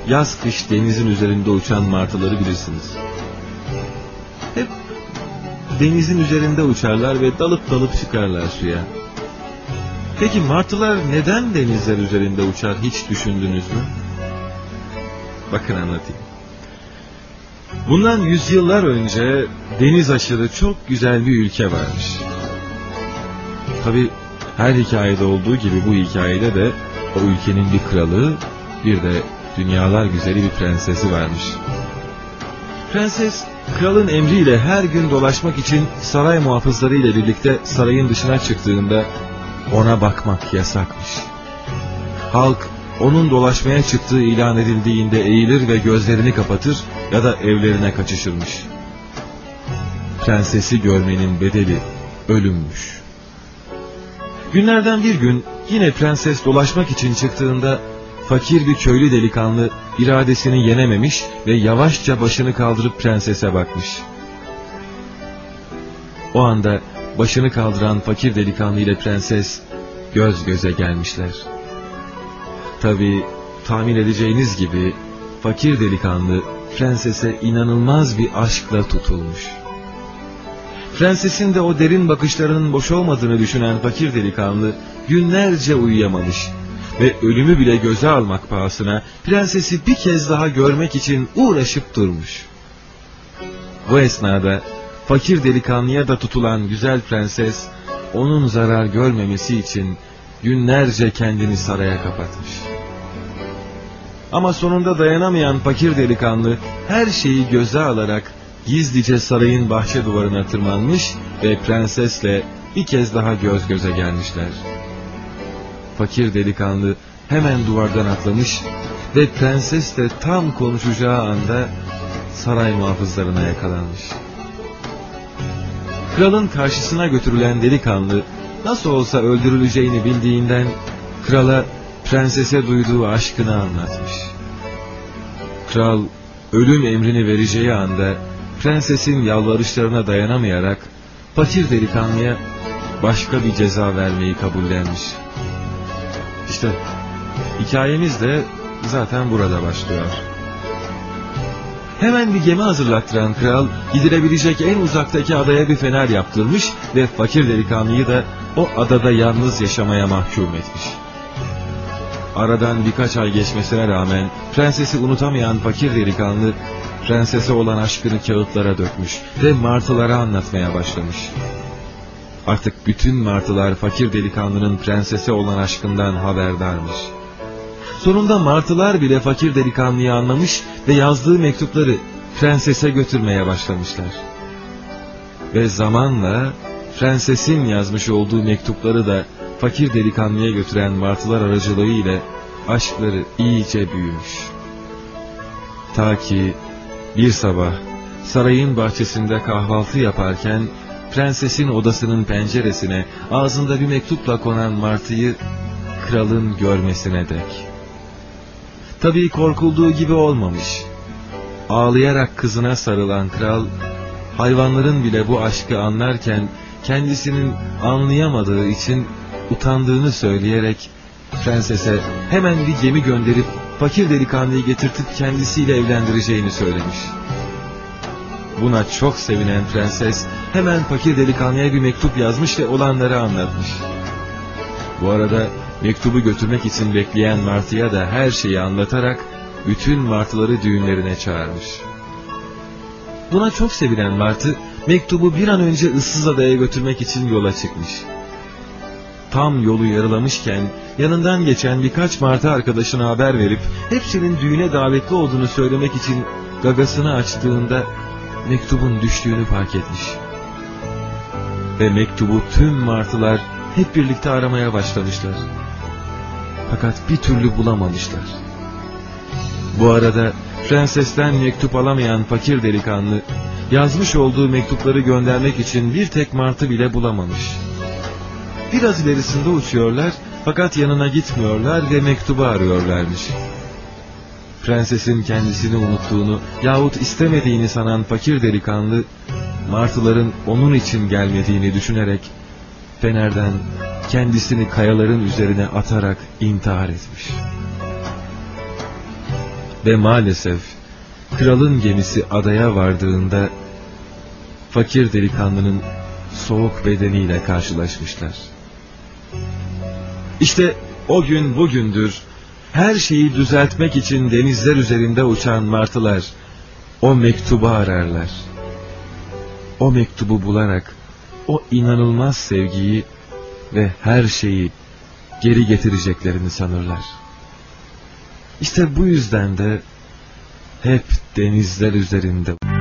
yaz kış denizin üzerinde uçan martıları bilirsiniz. Denizin üzerinde uçarlar ve dalıp dalıp çıkarlar suya. Peki martılar neden denizler üzerinde uçar hiç düşündünüz mü? Bakın anlatayım. Bundan yüzyıllar önce deniz aşırı çok güzel bir ülke varmış. Tabi her hikayede olduğu gibi bu hikayede de o ülkenin bir kralı bir de dünyalar güzeli bir prensesi varmış. Prenses kralın emriyle her gün dolaşmak için saray muhafızları ile birlikte sarayın dışına çıktığında ona bakmak yasakmış. Halk onun dolaşmaya çıktığı ilan edildiğinde eğilir ve gözlerini kapatır ya da evlerine kaçışırmış. Prensesi görmenin bedeli ölümmüş. Günlerden bir gün yine prenses dolaşmak için çıktığında fakir bir köylü delikanlı iradesini yenememiş ve yavaşça başını kaldırıp prensese bakmış. O anda başını kaldıran fakir delikanlı ile prenses göz göze gelmişler. Tabi tahmin edeceğiniz gibi fakir delikanlı prensese inanılmaz bir aşkla tutulmuş. Prensesin de o derin bakışlarının boş olmadığını düşünen fakir delikanlı günlerce uyuyamamış ve ölümü bile göze almak pahasına prensesi bir kez daha görmek için uğraşıp durmuş. Bu esnada fakir delikanlıya da tutulan güzel prenses onun zarar görmemesi için günlerce kendini saraya kapatmış. Ama sonunda dayanamayan fakir delikanlı her şeyi göze alarak gizlice sarayın bahçe duvarına tırmanmış ve prensesle bir kez daha göz göze gelmişler. Fakir delikanlı hemen duvardan atlamış ve prenses de tam konuşacağı anda saray muhafızlarına yakalanmış. Kralın karşısına götürülen delikanlı nasıl olsa öldürüleceğini bildiğinden krala prensese duyduğu aşkını anlatmış. Kral ölüm emrini vereceği anda prensesin yalvarışlarına dayanamayarak fakir delikanlıya başka bir ceza vermeyi kabullenmiş. İşte hikayemiz de zaten burada başlıyor. Hemen bir gemi hazırlattıran kral gidilebilecek en uzaktaki adaya bir fener yaptırmış ve fakir delikanlıyı da o adada yalnız yaşamaya mahkum etmiş. Aradan birkaç ay geçmesine rağmen prensesi unutamayan fakir delikanlı prensese olan aşkını kağıtlara dökmüş ve martılara anlatmaya başlamış. Artık bütün martılar fakir delikanlının prensese olan aşkından haberdarmış. Sonunda martılar bile fakir delikanlıyı anlamış ve yazdığı mektupları prensese götürmeye başlamışlar. Ve zamanla prensesin yazmış olduğu mektupları da fakir delikanlıya götüren martılar aracılığıyla aşkları iyice büyümüş. Ta ki bir sabah sarayın bahçesinde kahvaltı yaparken prensesin odasının penceresine ağzında bir mektupla konan martıyı kralın görmesine dek. Tabii korkulduğu gibi olmamış. Ağlayarak kızına sarılan kral, hayvanların bile bu aşkı anlarken kendisinin anlayamadığı için utandığını söyleyerek prensese hemen bir gemi gönderip fakir delikanlıyı getirtip kendisiyle evlendireceğini söylemiş. Buna çok sevinen prenses hemen fakir delikanlıya bir mektup yazmış ve olanları anlatmış. Bu arada mektubu götürmek için bekleyen martıya da her şeyi anlatarak bütün martıları düğünlerine çağırmış. Buna çok sevinen martı mektubu bir an önce Issızada'ya götürmek için yola çıkmış. Tam yolu yarılamışken yanından geçen birkaç martı arkadaşına haber verip hepsinin düğüne davetli olduğunu söylemek için gagasını açtığında mektubun düştüğünü fark etmiş. Ve mektubu tüm martılar hep birlikte aramaya başlamışlar. Fakat bir türlü bulamamışlar. Bu arada prensesten mektup alamayan fakir delikanlı yazmış olduğu mektupları göndermek için bir tek martı bile bulamamış. Biraz ilerisinde uçuyorlar fakat yanına gitmiyorlar ve mektubu arıyorlarmış. Prensesin kendisini unuttuğunu yahut istemediğini sanan fakir delikanlı, martıların onun için gelmediğini düşünerek fenerden kendisini kayaların üzerine atarak intihar etmiş. Ve maalesef kralın gemisi adaya vardığında fakir delikanlının soğuk bedeniyle karşılaşmışlar. İşte o gün bugündür her şeyi düzeltmek için denizler üzerinde uçan martılar o mektubu ararlar. O mektubu bularak o inanılmaz sevgiyi ve her şeyi geri getireceklerini sanırlar. İşte bu yüzden de hep denizler üzerinde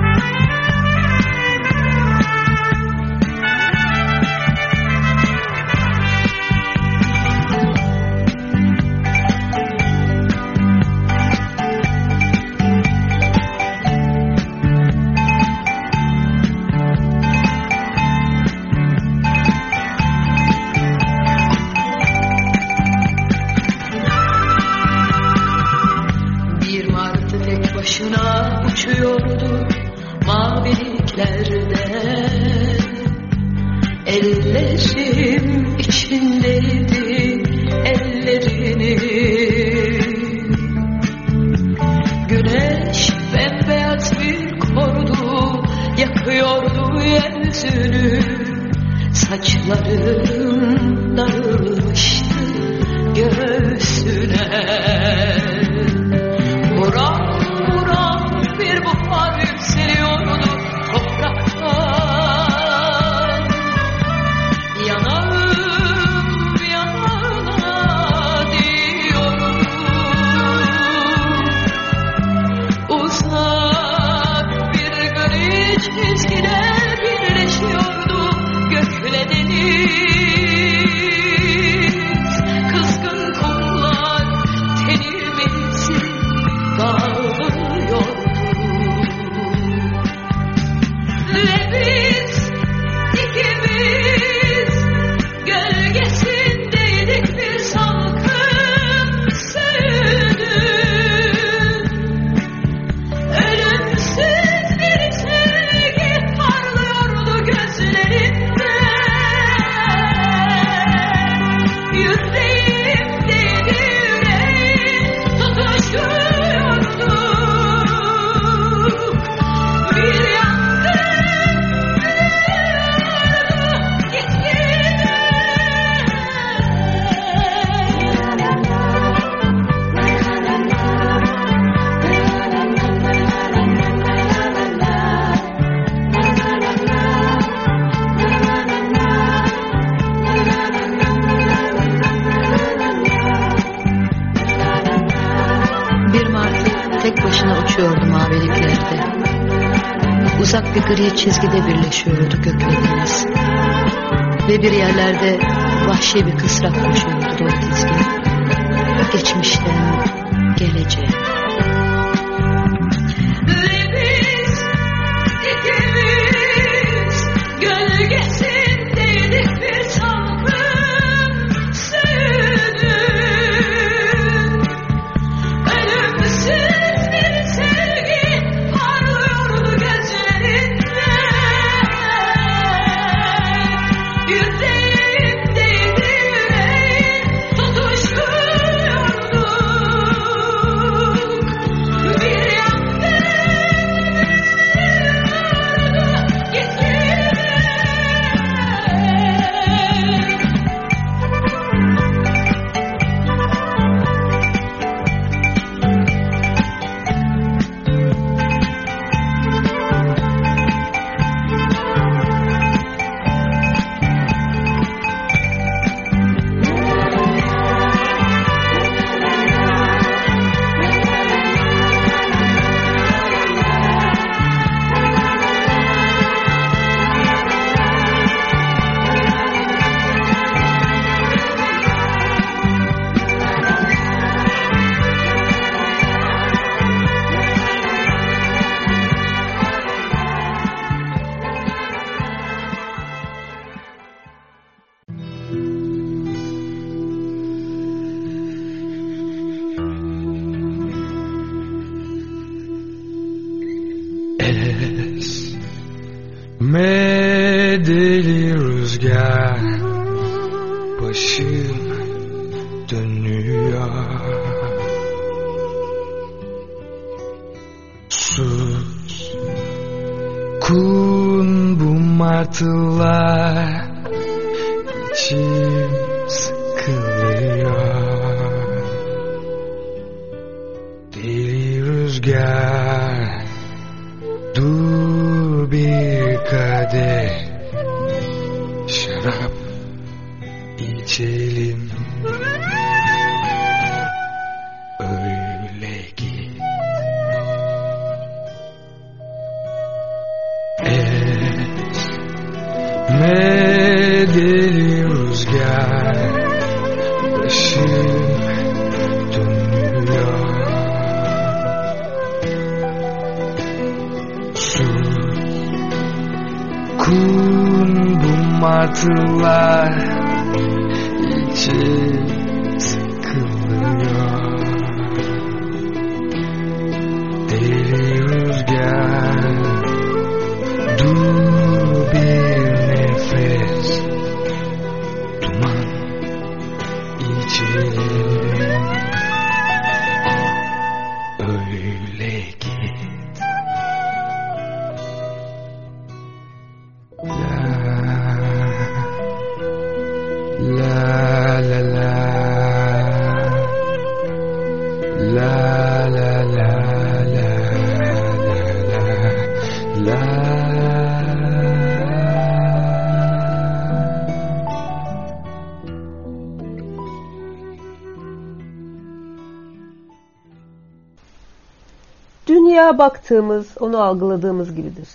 baktığımız, onu algıladığımız gibidir.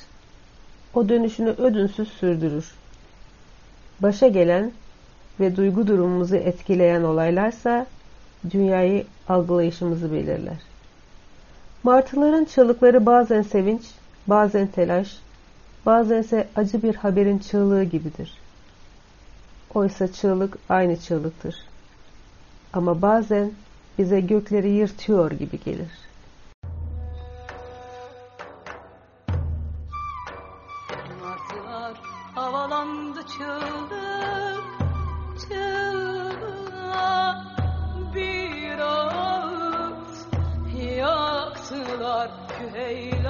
O dönüşünü ödünsüz sürdürür. Başa gelen ve duygu durumumuzu etkileyen olaylarsa dünyayı algılayışımızı belirler. Martıların çığlıkları bazen sevinç, bazen telaş, bazense acı bir haberin çığlığı gibidir. Oysa çığlık aynı çığlıktır. Ama bazen bize gökleri yırtıyor gibi gelir.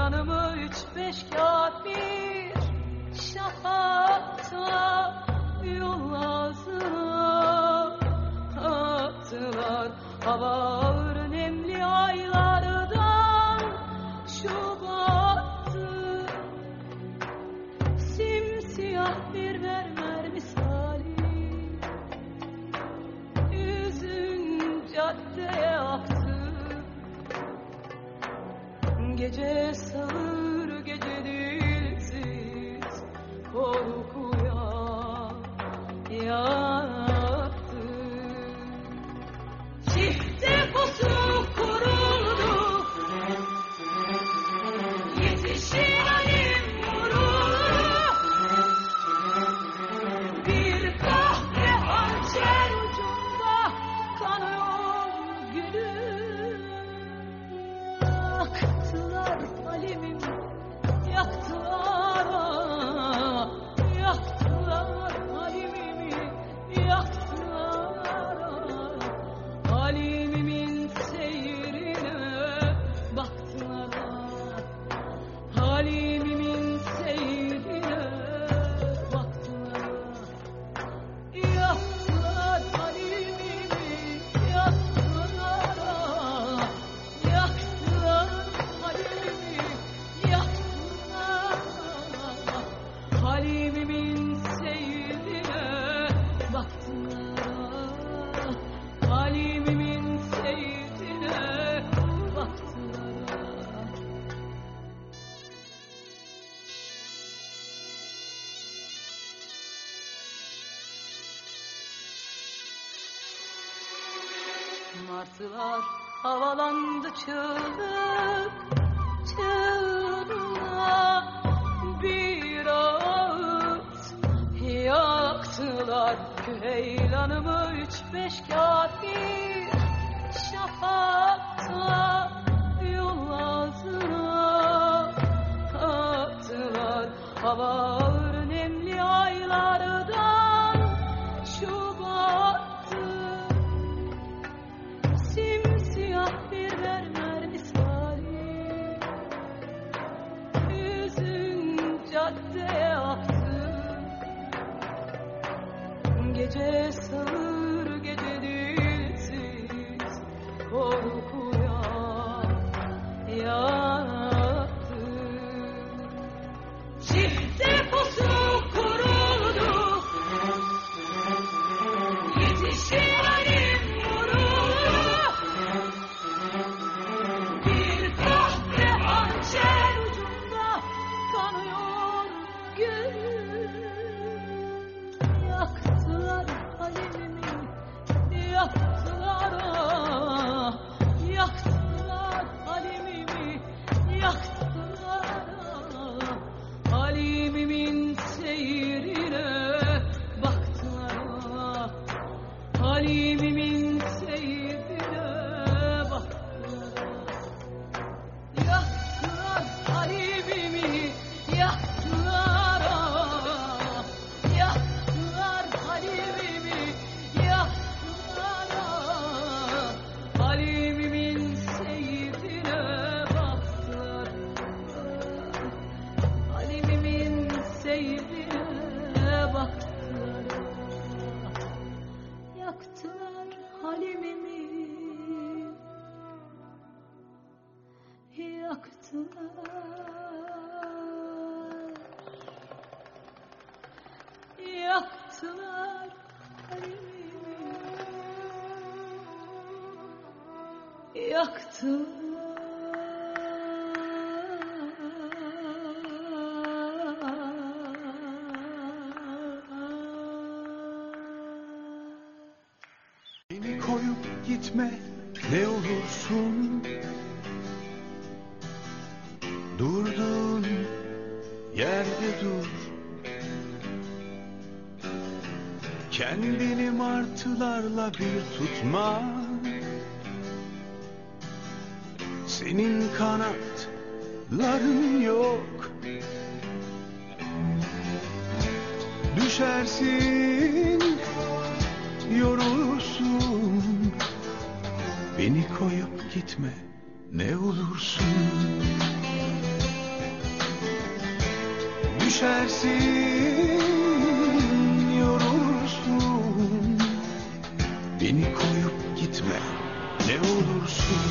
Küheylanımı üç beş kağıt bir şafakta yol ağzına attılar. Hava Martılar havalandı çığlık çığlığa bir ağıt yaktılar küheylanımı üç beş kağıt koyup gitme ne olursun. Durduğun yerde dur. Kendini martılarla bir tutma. Senin kanatların yok. Düşersin yorulursun Beni koyup gitme ne olursun. Düşersin yorulursun. Beni koyup gitme ne olursun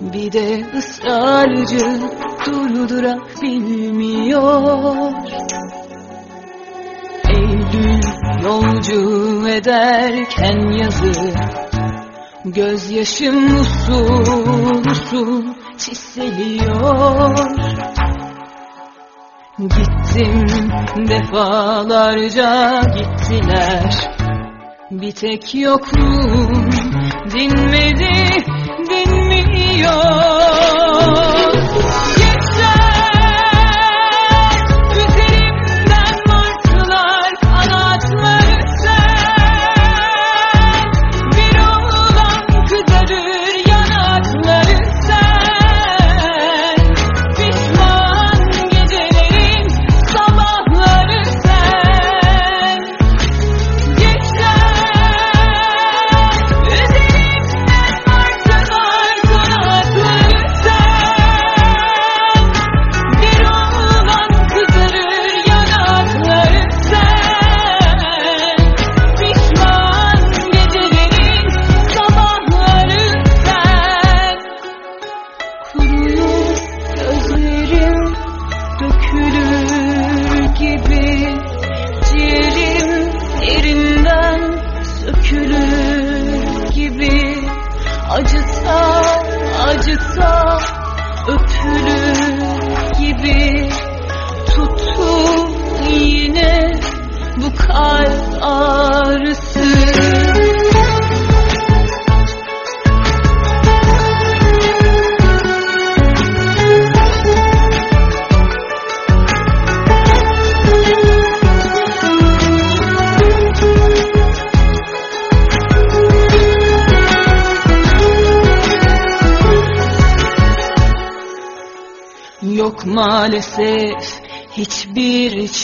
Bir de ısrarcı durdurak bilmiyor. Eylül yolcu ederken yazı Gözyaşım usul usul çiseliyor. Gittim defalarca gittiler. Bir tek yokluğum dinmedi, 哟。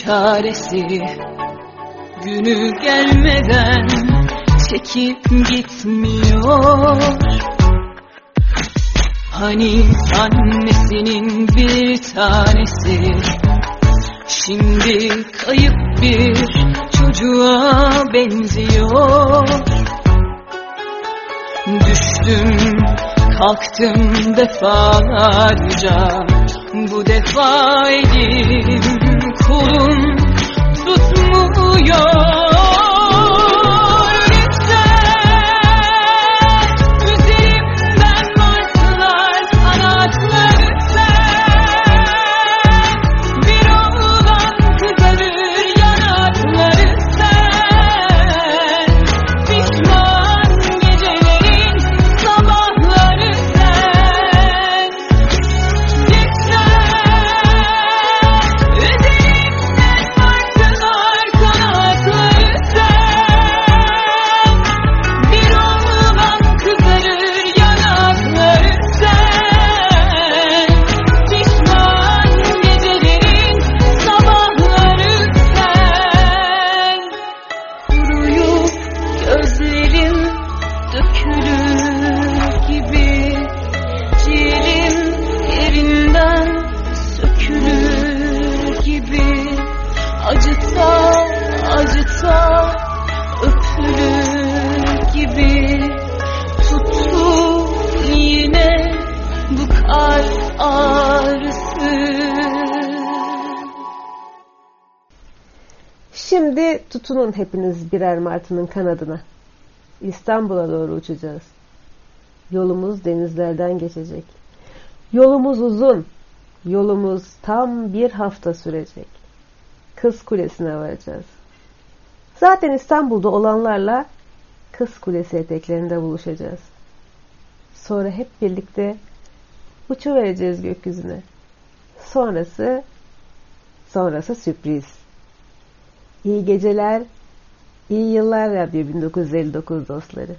Çaresi. Günü gelmeden çekip gitmiyor. Hani annesinin bir tanesi. Şimdi kayıp bir çocuğa benziyor. Düştüm kalktım defalarca. Bu defa elim kolum tutmuyor Şimdi tutunun hepiniz birer martının kanadına. İstanbul'a doğru uçacağız. Yolumuz denizlerden geçecek. Yolumuz uzun. Yolumuz tam bir hafta sürecek. Kız Kulesi'ne varacağız. Zaten İstanbul'da olanlarla Kız Kulesi eteklerinde buluşacağız. Sonra hep birlikte uçuvereceğiz gökyüzüne. Sonrası sonrası sürpriz. İyi geceler, iyi yıllar Radyo 1959 dostları.